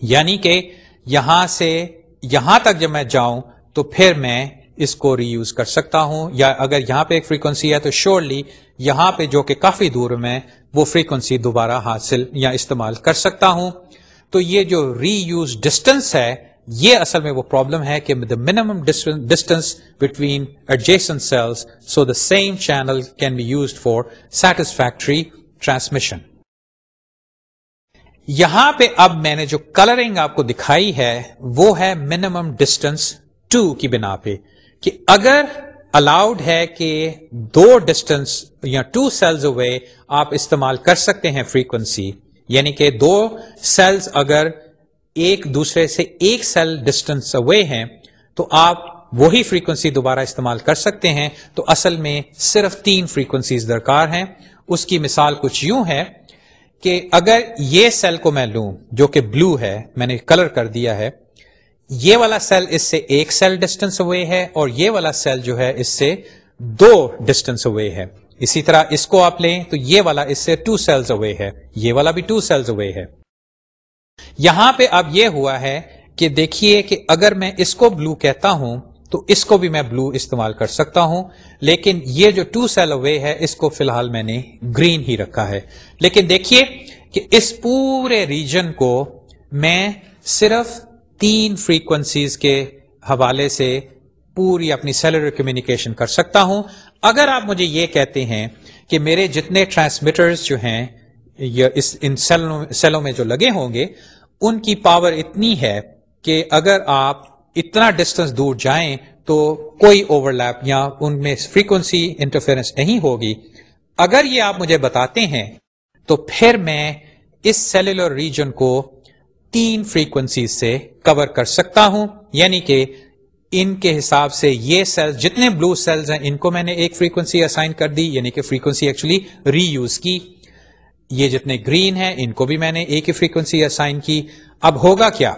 یعنی کہ یہاں سے یہاں تک جب میں جاؤں تو پھر میں اس کو ری یوز کر سکتا ہوں۔ یا اگر یہاں پہ ایک فریکوینسی ہے تو شیورلی یہاں پہ جو کہ کافی دور میں وہ فریکوینسی دوبارہ حاصل یا استعمال کر سکتا ہوں۔ تو یہ جو ری یوز ڈسٹینس ہے یہ اصل میں وہ پرابلم ہے کہ the minimum distance between adjacent cells so the same channel can be used for satisfactory transmission یہاں پہ اب میں نے جو کلرنگ آپ کو دکھائی ہے، وہ ہے منیمم ڈسٹینس ٹو کی بنا پہ، کہ اگر الاؤڈ ہے کہ دو ڈسٹینس یا ٹو سیلز اوے آپ استعمال کر سکتے ہیں فریکوینسی یعنی کہ دو سیلز اگر ایک دوسرے سے ایک سیل ڈسٹینس اوے ہیں، تو آپ وہی فریکوینسی دوبارہ استعمال کر سکتے ہیں۔ تو اصل میں صرف تین فریکوینسیز درکار ہیں۔ اس کی مثال کچھ یوں ہے کہ اگر یہ سیل کو میں لوں، جو کہ بلو ہے، میں نے کلر کر دیا ہے، یہ والا سیل اس سے ایک سیل ڈسٹینس اوے ہے اور یہ والا سیل جو ہے اس سے دو ڈسٹینس اوے ہے۔ اسی طرح اس کو آپ لیں تو یہ والا اس سے ٹو سیلز اوے ہے، یہ والا بھی ٹو سیلز اوے ہے۔ یہاں پہ اب یہ ہوا ہے کہ دیکھیے کہ اگر میں اس کو بلو کہتا ہوں، تو اس کو بھی میں بلو استعمال کر سکتا ہوں، لیکن یہ جو ٹو سیل اوے ہے، اس کو فی الحال میں نے گرین ہی رکھا ہے۔ لیکن دیکھیے کہ اس پورے ریجن کو میں صرف تین فریکوینسیز کے حوالے سے پوری اپنی سیلولر کمیونیکیشن کر سکتا ہوں۔ اگر آپ مجھے یہ کہتے ہیں کہ میرے جتنے ٹرانسمیٹرز جو ہیں اس ان سیلوں میں جو لگے ہوں گے، ان کی پاور اتنی ہے کہ اگر آپ اتنا ڈسٹینس دور جائیں تو کوئی اوور لیپ یا ان میں فریکوینسی انٹرفیئرنس نہیں ہوگی۔ اگر یہ آپ مجھے بتاتے ہیں، تو پھر میں اس سیلولر ریجن کو تین فریکوینسی سے کور کر سکتا ہوں۔ یعنی کہ ان کے حساب سے یہ سیل جتنے بلو سیلز ہیں، ان کو میں نے ایک فریکوینسی اسائن کر دی یعنی کہ فریکوینسی ایکچولی ری یوز کی۔ یہ جتنے گرین ہیں، ان کو بھی میں نے ایک ہی فریکوینسی اسائن کی۔ اب ہوگا کیا؟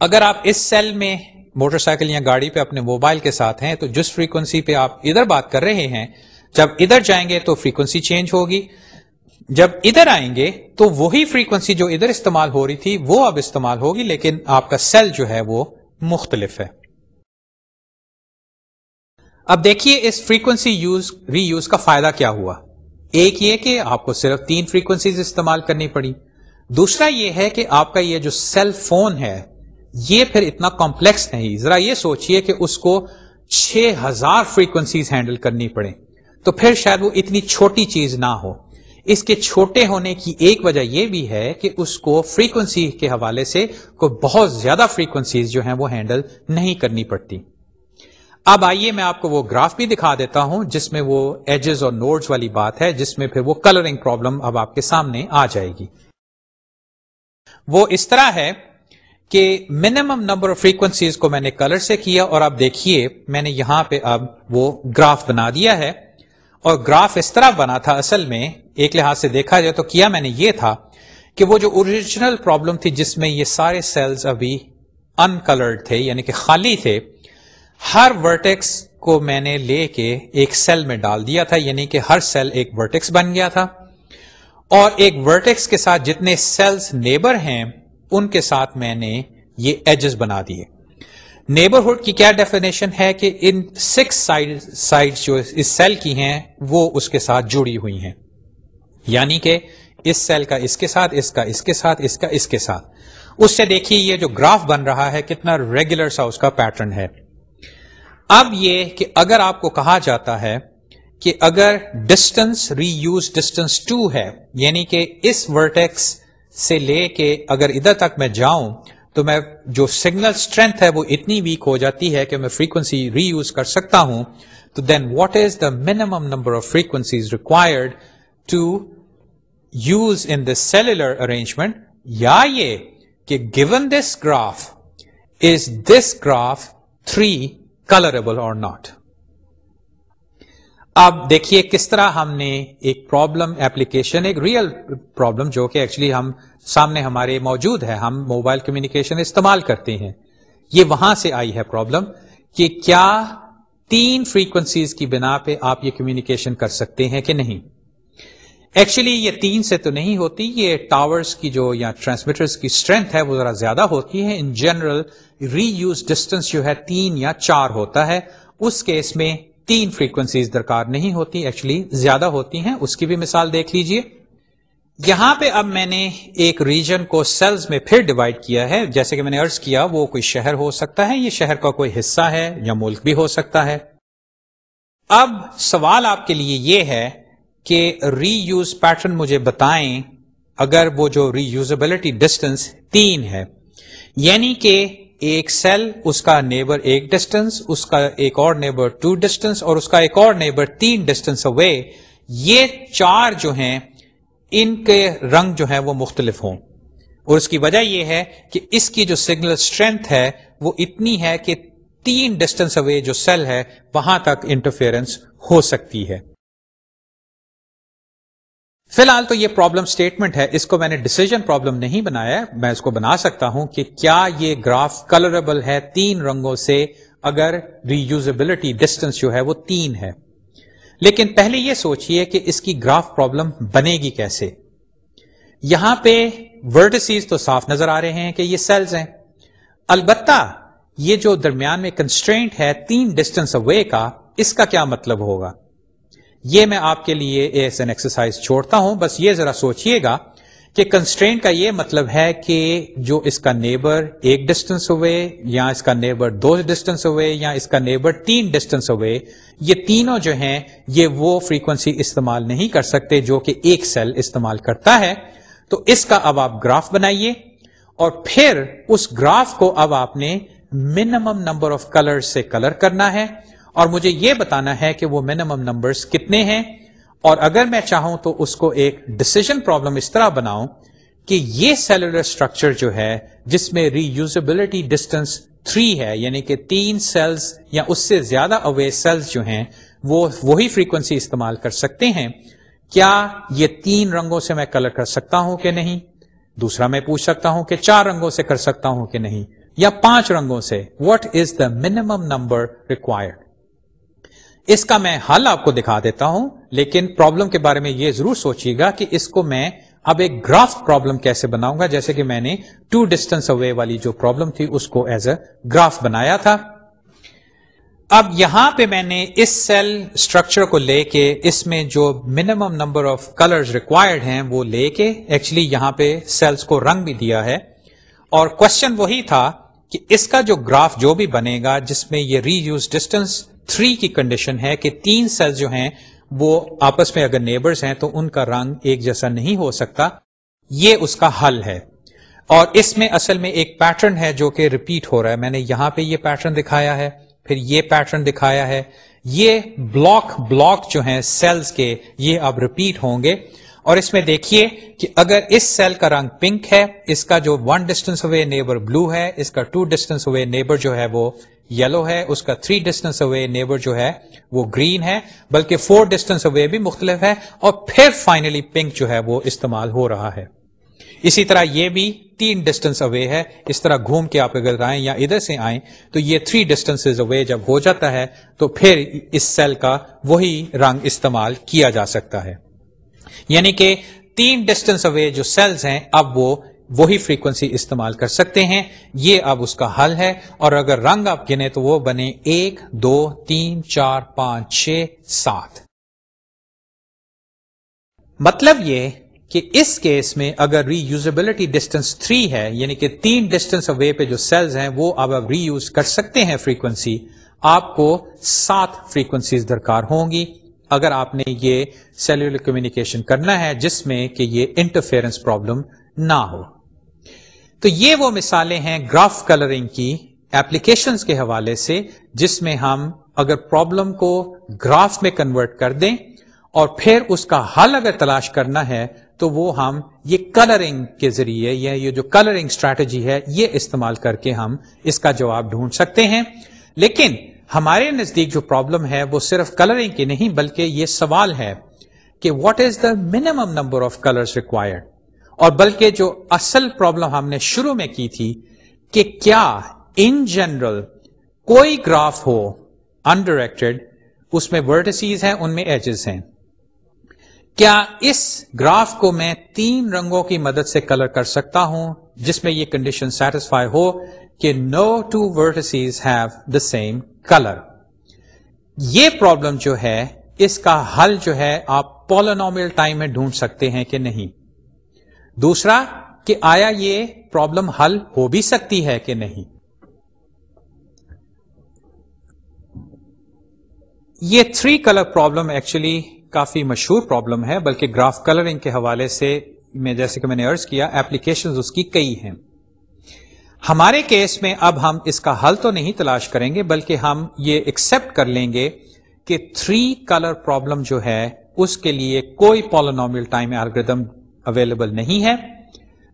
اگر آپ اس سیل میں موٹر سائیکل یا گاڑی پہ اپنے موبائل کے ساتھ ہیں، تو جس فریکوینسی پہ آپ ادھر بات کر رہے ہیں، جب ادھر جائیں گے تو فریکوینسی چینج ہوگی۔ جب ادھر آئیں گے، تو وہی فریکوینسی جو ادھر استعمال ہو رہی تھی، وہ اب استعمال ہوگی، لیکن آپ کا سیل جو ہے وہ مختلف ہے۔ اب دیکھیے اس فریکوینسی یوز ری یوز کا فائدہ کیا ہوا۔ ایک یہ کہ آپ کو صرف تین فریکوینسیز استعمال کرنی پڑی۔ دوسرا یہ ہے کہ آپ کا یہ جو سیل فون ہے، یہ پھر اتنا کمپلیکس نہیں۔ ذرا یہ سوچئے کہ اس کو چھ ہزار فریکوینسیز ہینڈل کرنی پڑے۔ تو پھر شاید وہ اتنی چھوٹی چیز نہ ہو۔ اس کے چھوٹے ہونے کی ایک وجہ یہ بھی ہے کہ اس کو فریکوینسی کے حوالے سے کوئی بہت زیادہ فریکوینسیز جو ہیں وہ ہینڈل نہیں کرنی پڑتی۔ اب آئیے میں آپ کو وہ گراف بھی دکھا دیتا ہوں جس میں وہ ایجز اور نوڈز والی بات ہے، جس میں پھر وہ کلرنگ پرابلم اب آپ کے سامنے آ جائے گی۔ وہ اس طرح ہے کہ منیمم نمبر آف فریکوینسیز کو میں نے کلر سے کیا اور آپ دیکھیے میں نے یہاں پہ اب وہ گراف بنا دیا ہے۔ اور گراف اس طرح بنا تھا اصل میں، ایک لحاظ سے دیکھا جائے تو کیا میں نے یہ تھا کہ وہ جو اوریجنل پرابلم تھی جس میں یہ سارے سیلز ابھی ان کلرڈ تھے یعنی کہ خالی تھے ہر ورٹیکس کو میں نے لے کے ایک سیل میں ڈال دیا تھا یعنی کہ ہر سیل ایک ورٹیکس بن گیا تھا۔ اور ایک ورٹیکس کے ساتھ جتنے سیلز نیبر ہیں، ان کے ساتھ میں نے یہ ایجز بنا دیے۔ نیبرہڈ کی کیا ڈیفینیشن ہے کہ ان سکس سائڈ جو اس سیل کی ہیں، وہ اس کے ساتھ جڑی ہوئی ہیں۔ یعنی کہ اس سیل کا اس کے ساتھ، اس کا اس کے ساتھ، اس کا اس کے ساتھ۔ اس سے دیکھیے یہ جو گراف بن رہا ہے، کتنا ریگولر سا اس کا پیٹرن ہے۔ اب یہ کہ اگر آپ کو کہا جاتا ہے کہ اگر distance reuse distance two ہے یعنی کہ اس ورٹیکس سے لے کے اگر ادھر تک میں جاؤں تو میں جو سگنل اسٹرینتھ ہے وہ اتنی ویک ہو جاتی ہے کہ میں فریکوینسی ری یوز کر سکتا ہوں۔ تو then what is the minimum number of frequencies required to use in this cellular arrangement یا یہ کہ given this graph is this graph three colourable or not. اب دیکھیے کس طرح ہم نے ایک پرابلم ایپلیکیشن ایک ریئل پرابلم جو کہ ایکچولی ہم سامنے ہمارے موجود ہے، ہم موبائل کمیونیکیشن استعمال کرتے ہیں۔ یہ وہاں سے آئی ہے پرابلم کہ کیا تین فریکوینسیز کی بنا پہ آپ یہ کمیونیکیشن کر سکتے ہیں کہ نہیں۔ ایکچولی یہ تین سے تو نہیں ہوتی، یہ ٹاورز کی جو یا ٹرانسمیٹرز کی اسٹرینتھ ہے، وہ ذرا زیادہ ہوتی ہے۔ ان جنرل ری یوز ڈسٹینس جو ہے، تین یا چار ہوتا ہے۔ اس کیس میں تین فریکوینسیز درکار نہیں ہوتی ایکچولی زیادہ ہوتی ہیں۔ اس کی بھی مثال دیکھ لیجیے۔ یہاں پہ اب میں نے ایک ریجن کو سیلز میں پھر ڈیوائڈ کیا ہے۔ جیسے کہ میں نے ارض کیا، وہ کوئی شہر ہو سکتا ہے، یہ شہر کا کوئی حصہ ہے یا ملک بھی ہو سکتا ہے۔ اب سوال آپ کے لیے یہ ہے کہ ری یوز پیٹرن مجھے بتائیں اگر وہ جو ری یوزبلٹی ڈسٹینس تین ہے۔ یعنی کہ ایک سیل اس کا نیبر ایک ڈسٹینس اس کا ایک اور نیبر ٹو ڈسٹینس اور اس کا ایک اور نیبر تین ڈسٹینس اوے یہ چار جو ہیں، ان کے رنگ جو ہے وہ مختلف ہوں۔ اور اس کی وجہ یہ ہے کہ اس کی جو سگنل اسٹرینتھ ہے، وہ اتنی ہے کہ تین ڈسٹینس اوے جو سیل ہے، وہاں تک انٹرفیئرنس ہو سکتی ہے۔ فی الحال تو یہ پرابلم اسٹیٹمنٹ ہے، اس کو میں نے ڈسیزن پرابلم نہیں بنایا میں اس کو بنا سکتا ہوں کہ کیا یہ گراف کلربل ہے تین رنگوں سے، اگر ری یوزبلٹی ڈسٹینس جو ہے وہ تین ہے۔ لیکن پہلے یہ سوچئے کہ اس کی گراف پرابلم بنے گی کیسے۔ یہاں پہ ورڈسیز تو صاف نظر آ رہے ہیں کہ یہ سیلز ہیں۔ البتہ یہ جو درمیان میں کنسٹرینٹ ہے تین ڈسٹینس اوے کا، اس کا کیا مطلب ہوگا؟ یہ میں آپ کے لیے ایس این ایکسرسائز چھوڑتا ہوں۔ بس یہ ذرا سوچئے گا کہ کنسٹرینٹ کا یہ مطلب ہے کہ جو اس کا نیبر ایک ڈسٹینس ہوئے یا اس کا نیبر دو ڈسٹینس ہوئے یا اس کا نیبر تین ڈسٹینس ہوئے، یہ تینوں جو ہیں، یہ وہ فریکوینسی استعمال نہیں کر سکتے جو کہ ایک سیل استعمال کرتا ہے۔ تو اس کا اب آپ گراف بنائیے اور پھر اس گراف کو اب آپ نے منیمم نمبر آف کلر سے کلر کرنا ہے۔ اور مجھے یہ بتانا ہے کہ وہ منیمم نمبرز کتنے ہیں؟ اور اگر میں چاہوں تو اس کو ایک ڈسیزن پرابلم اس طرح بناؤں کہ یہ سیلولر اسٹرکچر جو ہے، جس میں ری یوزبلٹی ڈسٹینس تھری ہے یعنی کہ تین سیلز یا اس سے زیادہ اوے سیلز جو ہیں، وہ وہی فریکوینسی استعمال کر سکتے ہیں۔ کیا یہ تین رنگوں سے میں کلر کر سکتا ہوں کہ نہیں؟ دوسرا میں پوچھ سکتا ہوں کہ چار رنگوں سے کر سکتا ہوں کہ نہیں؟ یا پانچ رنگوں سے۔ What is the minimum number required اس کا میں حل آپ کو دکھا دیتا ہوں، لیکن پرابلم کے بارے میں یہ ضرور سوچیے گا کہ اس کو میں اب ایک گراف پرابلم کیسے بناؤں گا، جیسے کہ میں نے ٹو ڈسٹینس اوے والی جو پرابلم تھی اس کو ایز اے گراف بنایا تھا۔ اب یہاں پہ میں نے اس سیل اسٹرکچر کو لے کے اس میں جو minimum number of colour required ہیں وہ لے کے ایکچولی یہاں پہ سیلس کو رنگ بھی دیا ہے۔ اور کوشچن وہی تھا کہ اس کا جو گراف جو بھی بنے گا، جس میں یہ ری یوز ڈسٹینس تھری کی کنڈیشن ہے کہ تین سیل جو ہیں وہ آپس میں اگر نیبرز ہیں تو ان کا رنگ ایک جیسا نہیں ہو سکتا۔ یہ اس کا حل ہے۔ اور اس میں اصل میں ایک پیٹرن ہے جو کہ ریپیٹ ہو رہا ہے۔ میں نے یہاں پہ یہ پیٹرن دکھایا ہے، پھر یہ پیٹرن دکھایا ہے۔ یہ بلاک بلاک جو ہیں سیلز کے، یہ اب ریپیٹ ہوں گے۔ اور اس میں دیکھیے کہ اگر اس سیل کا رنگ پنک ہے، اس کا جو ون ڈسٹینس ہوئے نیبر بلو ہے، اس کا ٹو ڈسٹینس ہوئے نیبر جو ہے وہ یلو ہے، اس کا تھری ڈسٹینس اوے نیبر جو ہے، وہ گرین ہے، بلکہ فور ڈسٹینس اوے بھی مختلف ہے اور پھر فائنلی پنک جو ہے وہ استعمال ہو رہا ہے۔ اسی طرح یہ بھی تین ڈسٹینس اوے ہے، اس طرح گھوم کے آپ اگر آئیں یا ادھر سے آئیں، تو یہ تھری ڈسٹینس اوے جب ہو جاتا ہے، تو پھر اس سیل کا وہی رنگ استعمال کیا جا سکتا ہے۔ یعنی کہ تین ڈسٹینس اوے جو سیلز ہیں، اب وہ وہی فریکوینسی استعمال کر سکتے ہیں۔ یہ اب اس کا حل ہے اور اگر رنگ آپ گنے تو وہ بنے ایک، دو، تین، چار، پانچ، چھ، سات۔ مطلب یہ کہ اس کیس میں اگر ری یوزبلٹی ڈسٹینس تھری ہے یعنی کہ تین ڈسٹینس اوے پہ جو سیلز ہیں، وہ اب اب ری یوز کر سکتے ہیں فریکوینسی آپ کو سات فریکوینسیز درکار ہوں گی۔ اگر آپ نے یہ سیلولر کمیونیکیشن کرنا ہے، جس میں کہ یہ انٹرفیئرنس پرابلم نہ ہو۔ تو یہ وہ مثالیں ہیں گراف کلرنگ کی ایپلیکیشنز کے حوالے سے جس میں ہم اگر پرابلم کو گراف میں کنورٹ کر دیں اور پھر اس کا حل اگر تلاش کرنا ہے تو وہ ہم یہ کلرنگ کے ذریعے یا یہ جو کلرنگ اسٹریٹجی ہے یہ استعمال کر کے ہم اس کا جواب ڈھونڈ سکتے ہیں۔ لیکن ہمارے نزدیک جو پرابلم ہے وہ صرف کلرنگ کی نہیں بلکہ یہ سوال ہے کہ what is the minimum number of colour required اور بلکہ جو اصل پرابلم ہم نے شروع میں کی تھی کہ کیا ان جنرل کوئی گراف ہو انڈائریکٹڈ اس میں ورٹسیز ہیں، ان میں ایجز ہیں۔ کیا اس گراف کو میں تین رنگوں کی مدد سے کلر کر سکتا ہوں جس میں یہ کنڈیشن سیٹسفائی ہو کہ no two vertices have the same colour یہ پرابلم جو ہے، اس کا حل جو ہے، آپ پولونومل ٹائم میں ڈھونڈ سکتے ہیں کہ نہیں۔ دوسرا کہ آیا یہ پرابلم حل ہو بھی سکتی ہے کہ نہیں؟ یہ تھری کلر پرابلم ایکچولی کافی مشہور پرابلم ہے، بلکہ گراف کلرنگ کے حوالے سے میں جیسے کہ میں نے ارض کیا ایپلیکیشن اس کی کئی ہیں۔ ہمارے کیس میں اب ہم اس کا حل تو نہیں تلاش کریں گے، بلکہ ہم یہ ایکسپٹ کر لیں گے کہ تھری کلر پرابلم جو ہے، اس کے لیے کوئی پالونومیل ٹائم الگریدم اویلیبل نہیں ہے۔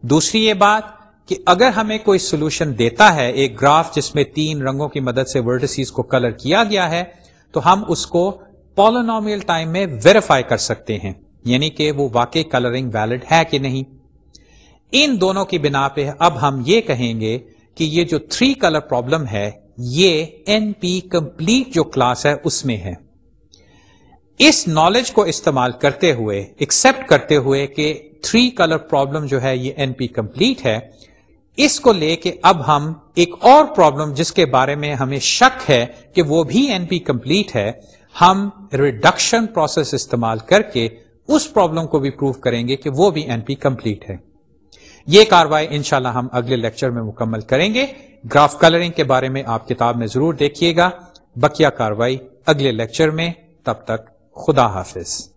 دوسری یہ بات کہ اگر ہمیں کوئی سولوشن دیتا ہے، ایک گراف جس میں تین رنگوں کی مدد سے ورڈسیز کو کلر کیا گیا ہے، تو ہم اس کو پالونومیل ٹائم میں ویریفائی کر سکتے ہیں۔ یعنی کہ وہ واقعی کلرنگ ویلڈ ہے کہ نہیں۔ ان دونوں کی بنا پہ اب ہم یہ کہیں گے کہ یہ جو تھری کلر پرابلم ہے، یہ این پی کمپلیٹ جو کلاس ہے، اس میں ہے۔ اس نالج کو استعمال کرتے ہوئے ایکسپٹ کرتے ہوئے کہ تھری کلر پرابلم جو ہے یہ این پی کمپلیٹ ہے. اس کو لے کے اب ہم ایک اور پرابلم جس کے بارے میں ہمیں شک ہے کہ وہ بھی این پی کمپلیٹ ہے، ہم ریڈکشن پروسیس استعمال کر کے اس پرابلم کو بھی پروف کریں گے کہ وہ بھی این پی کمپلیٹ ہے۔ یہ کاروائی انشاءاللہ ہم اگلے لیکچر میں مکمل کریں گے۔ گراف کلرنگ کے بارے میں آپ کتاب میں ضرور دیکھیے گا۔ بکیا کاروائی اگلے لیکچر میں۔ تب تک خدا حافظ۔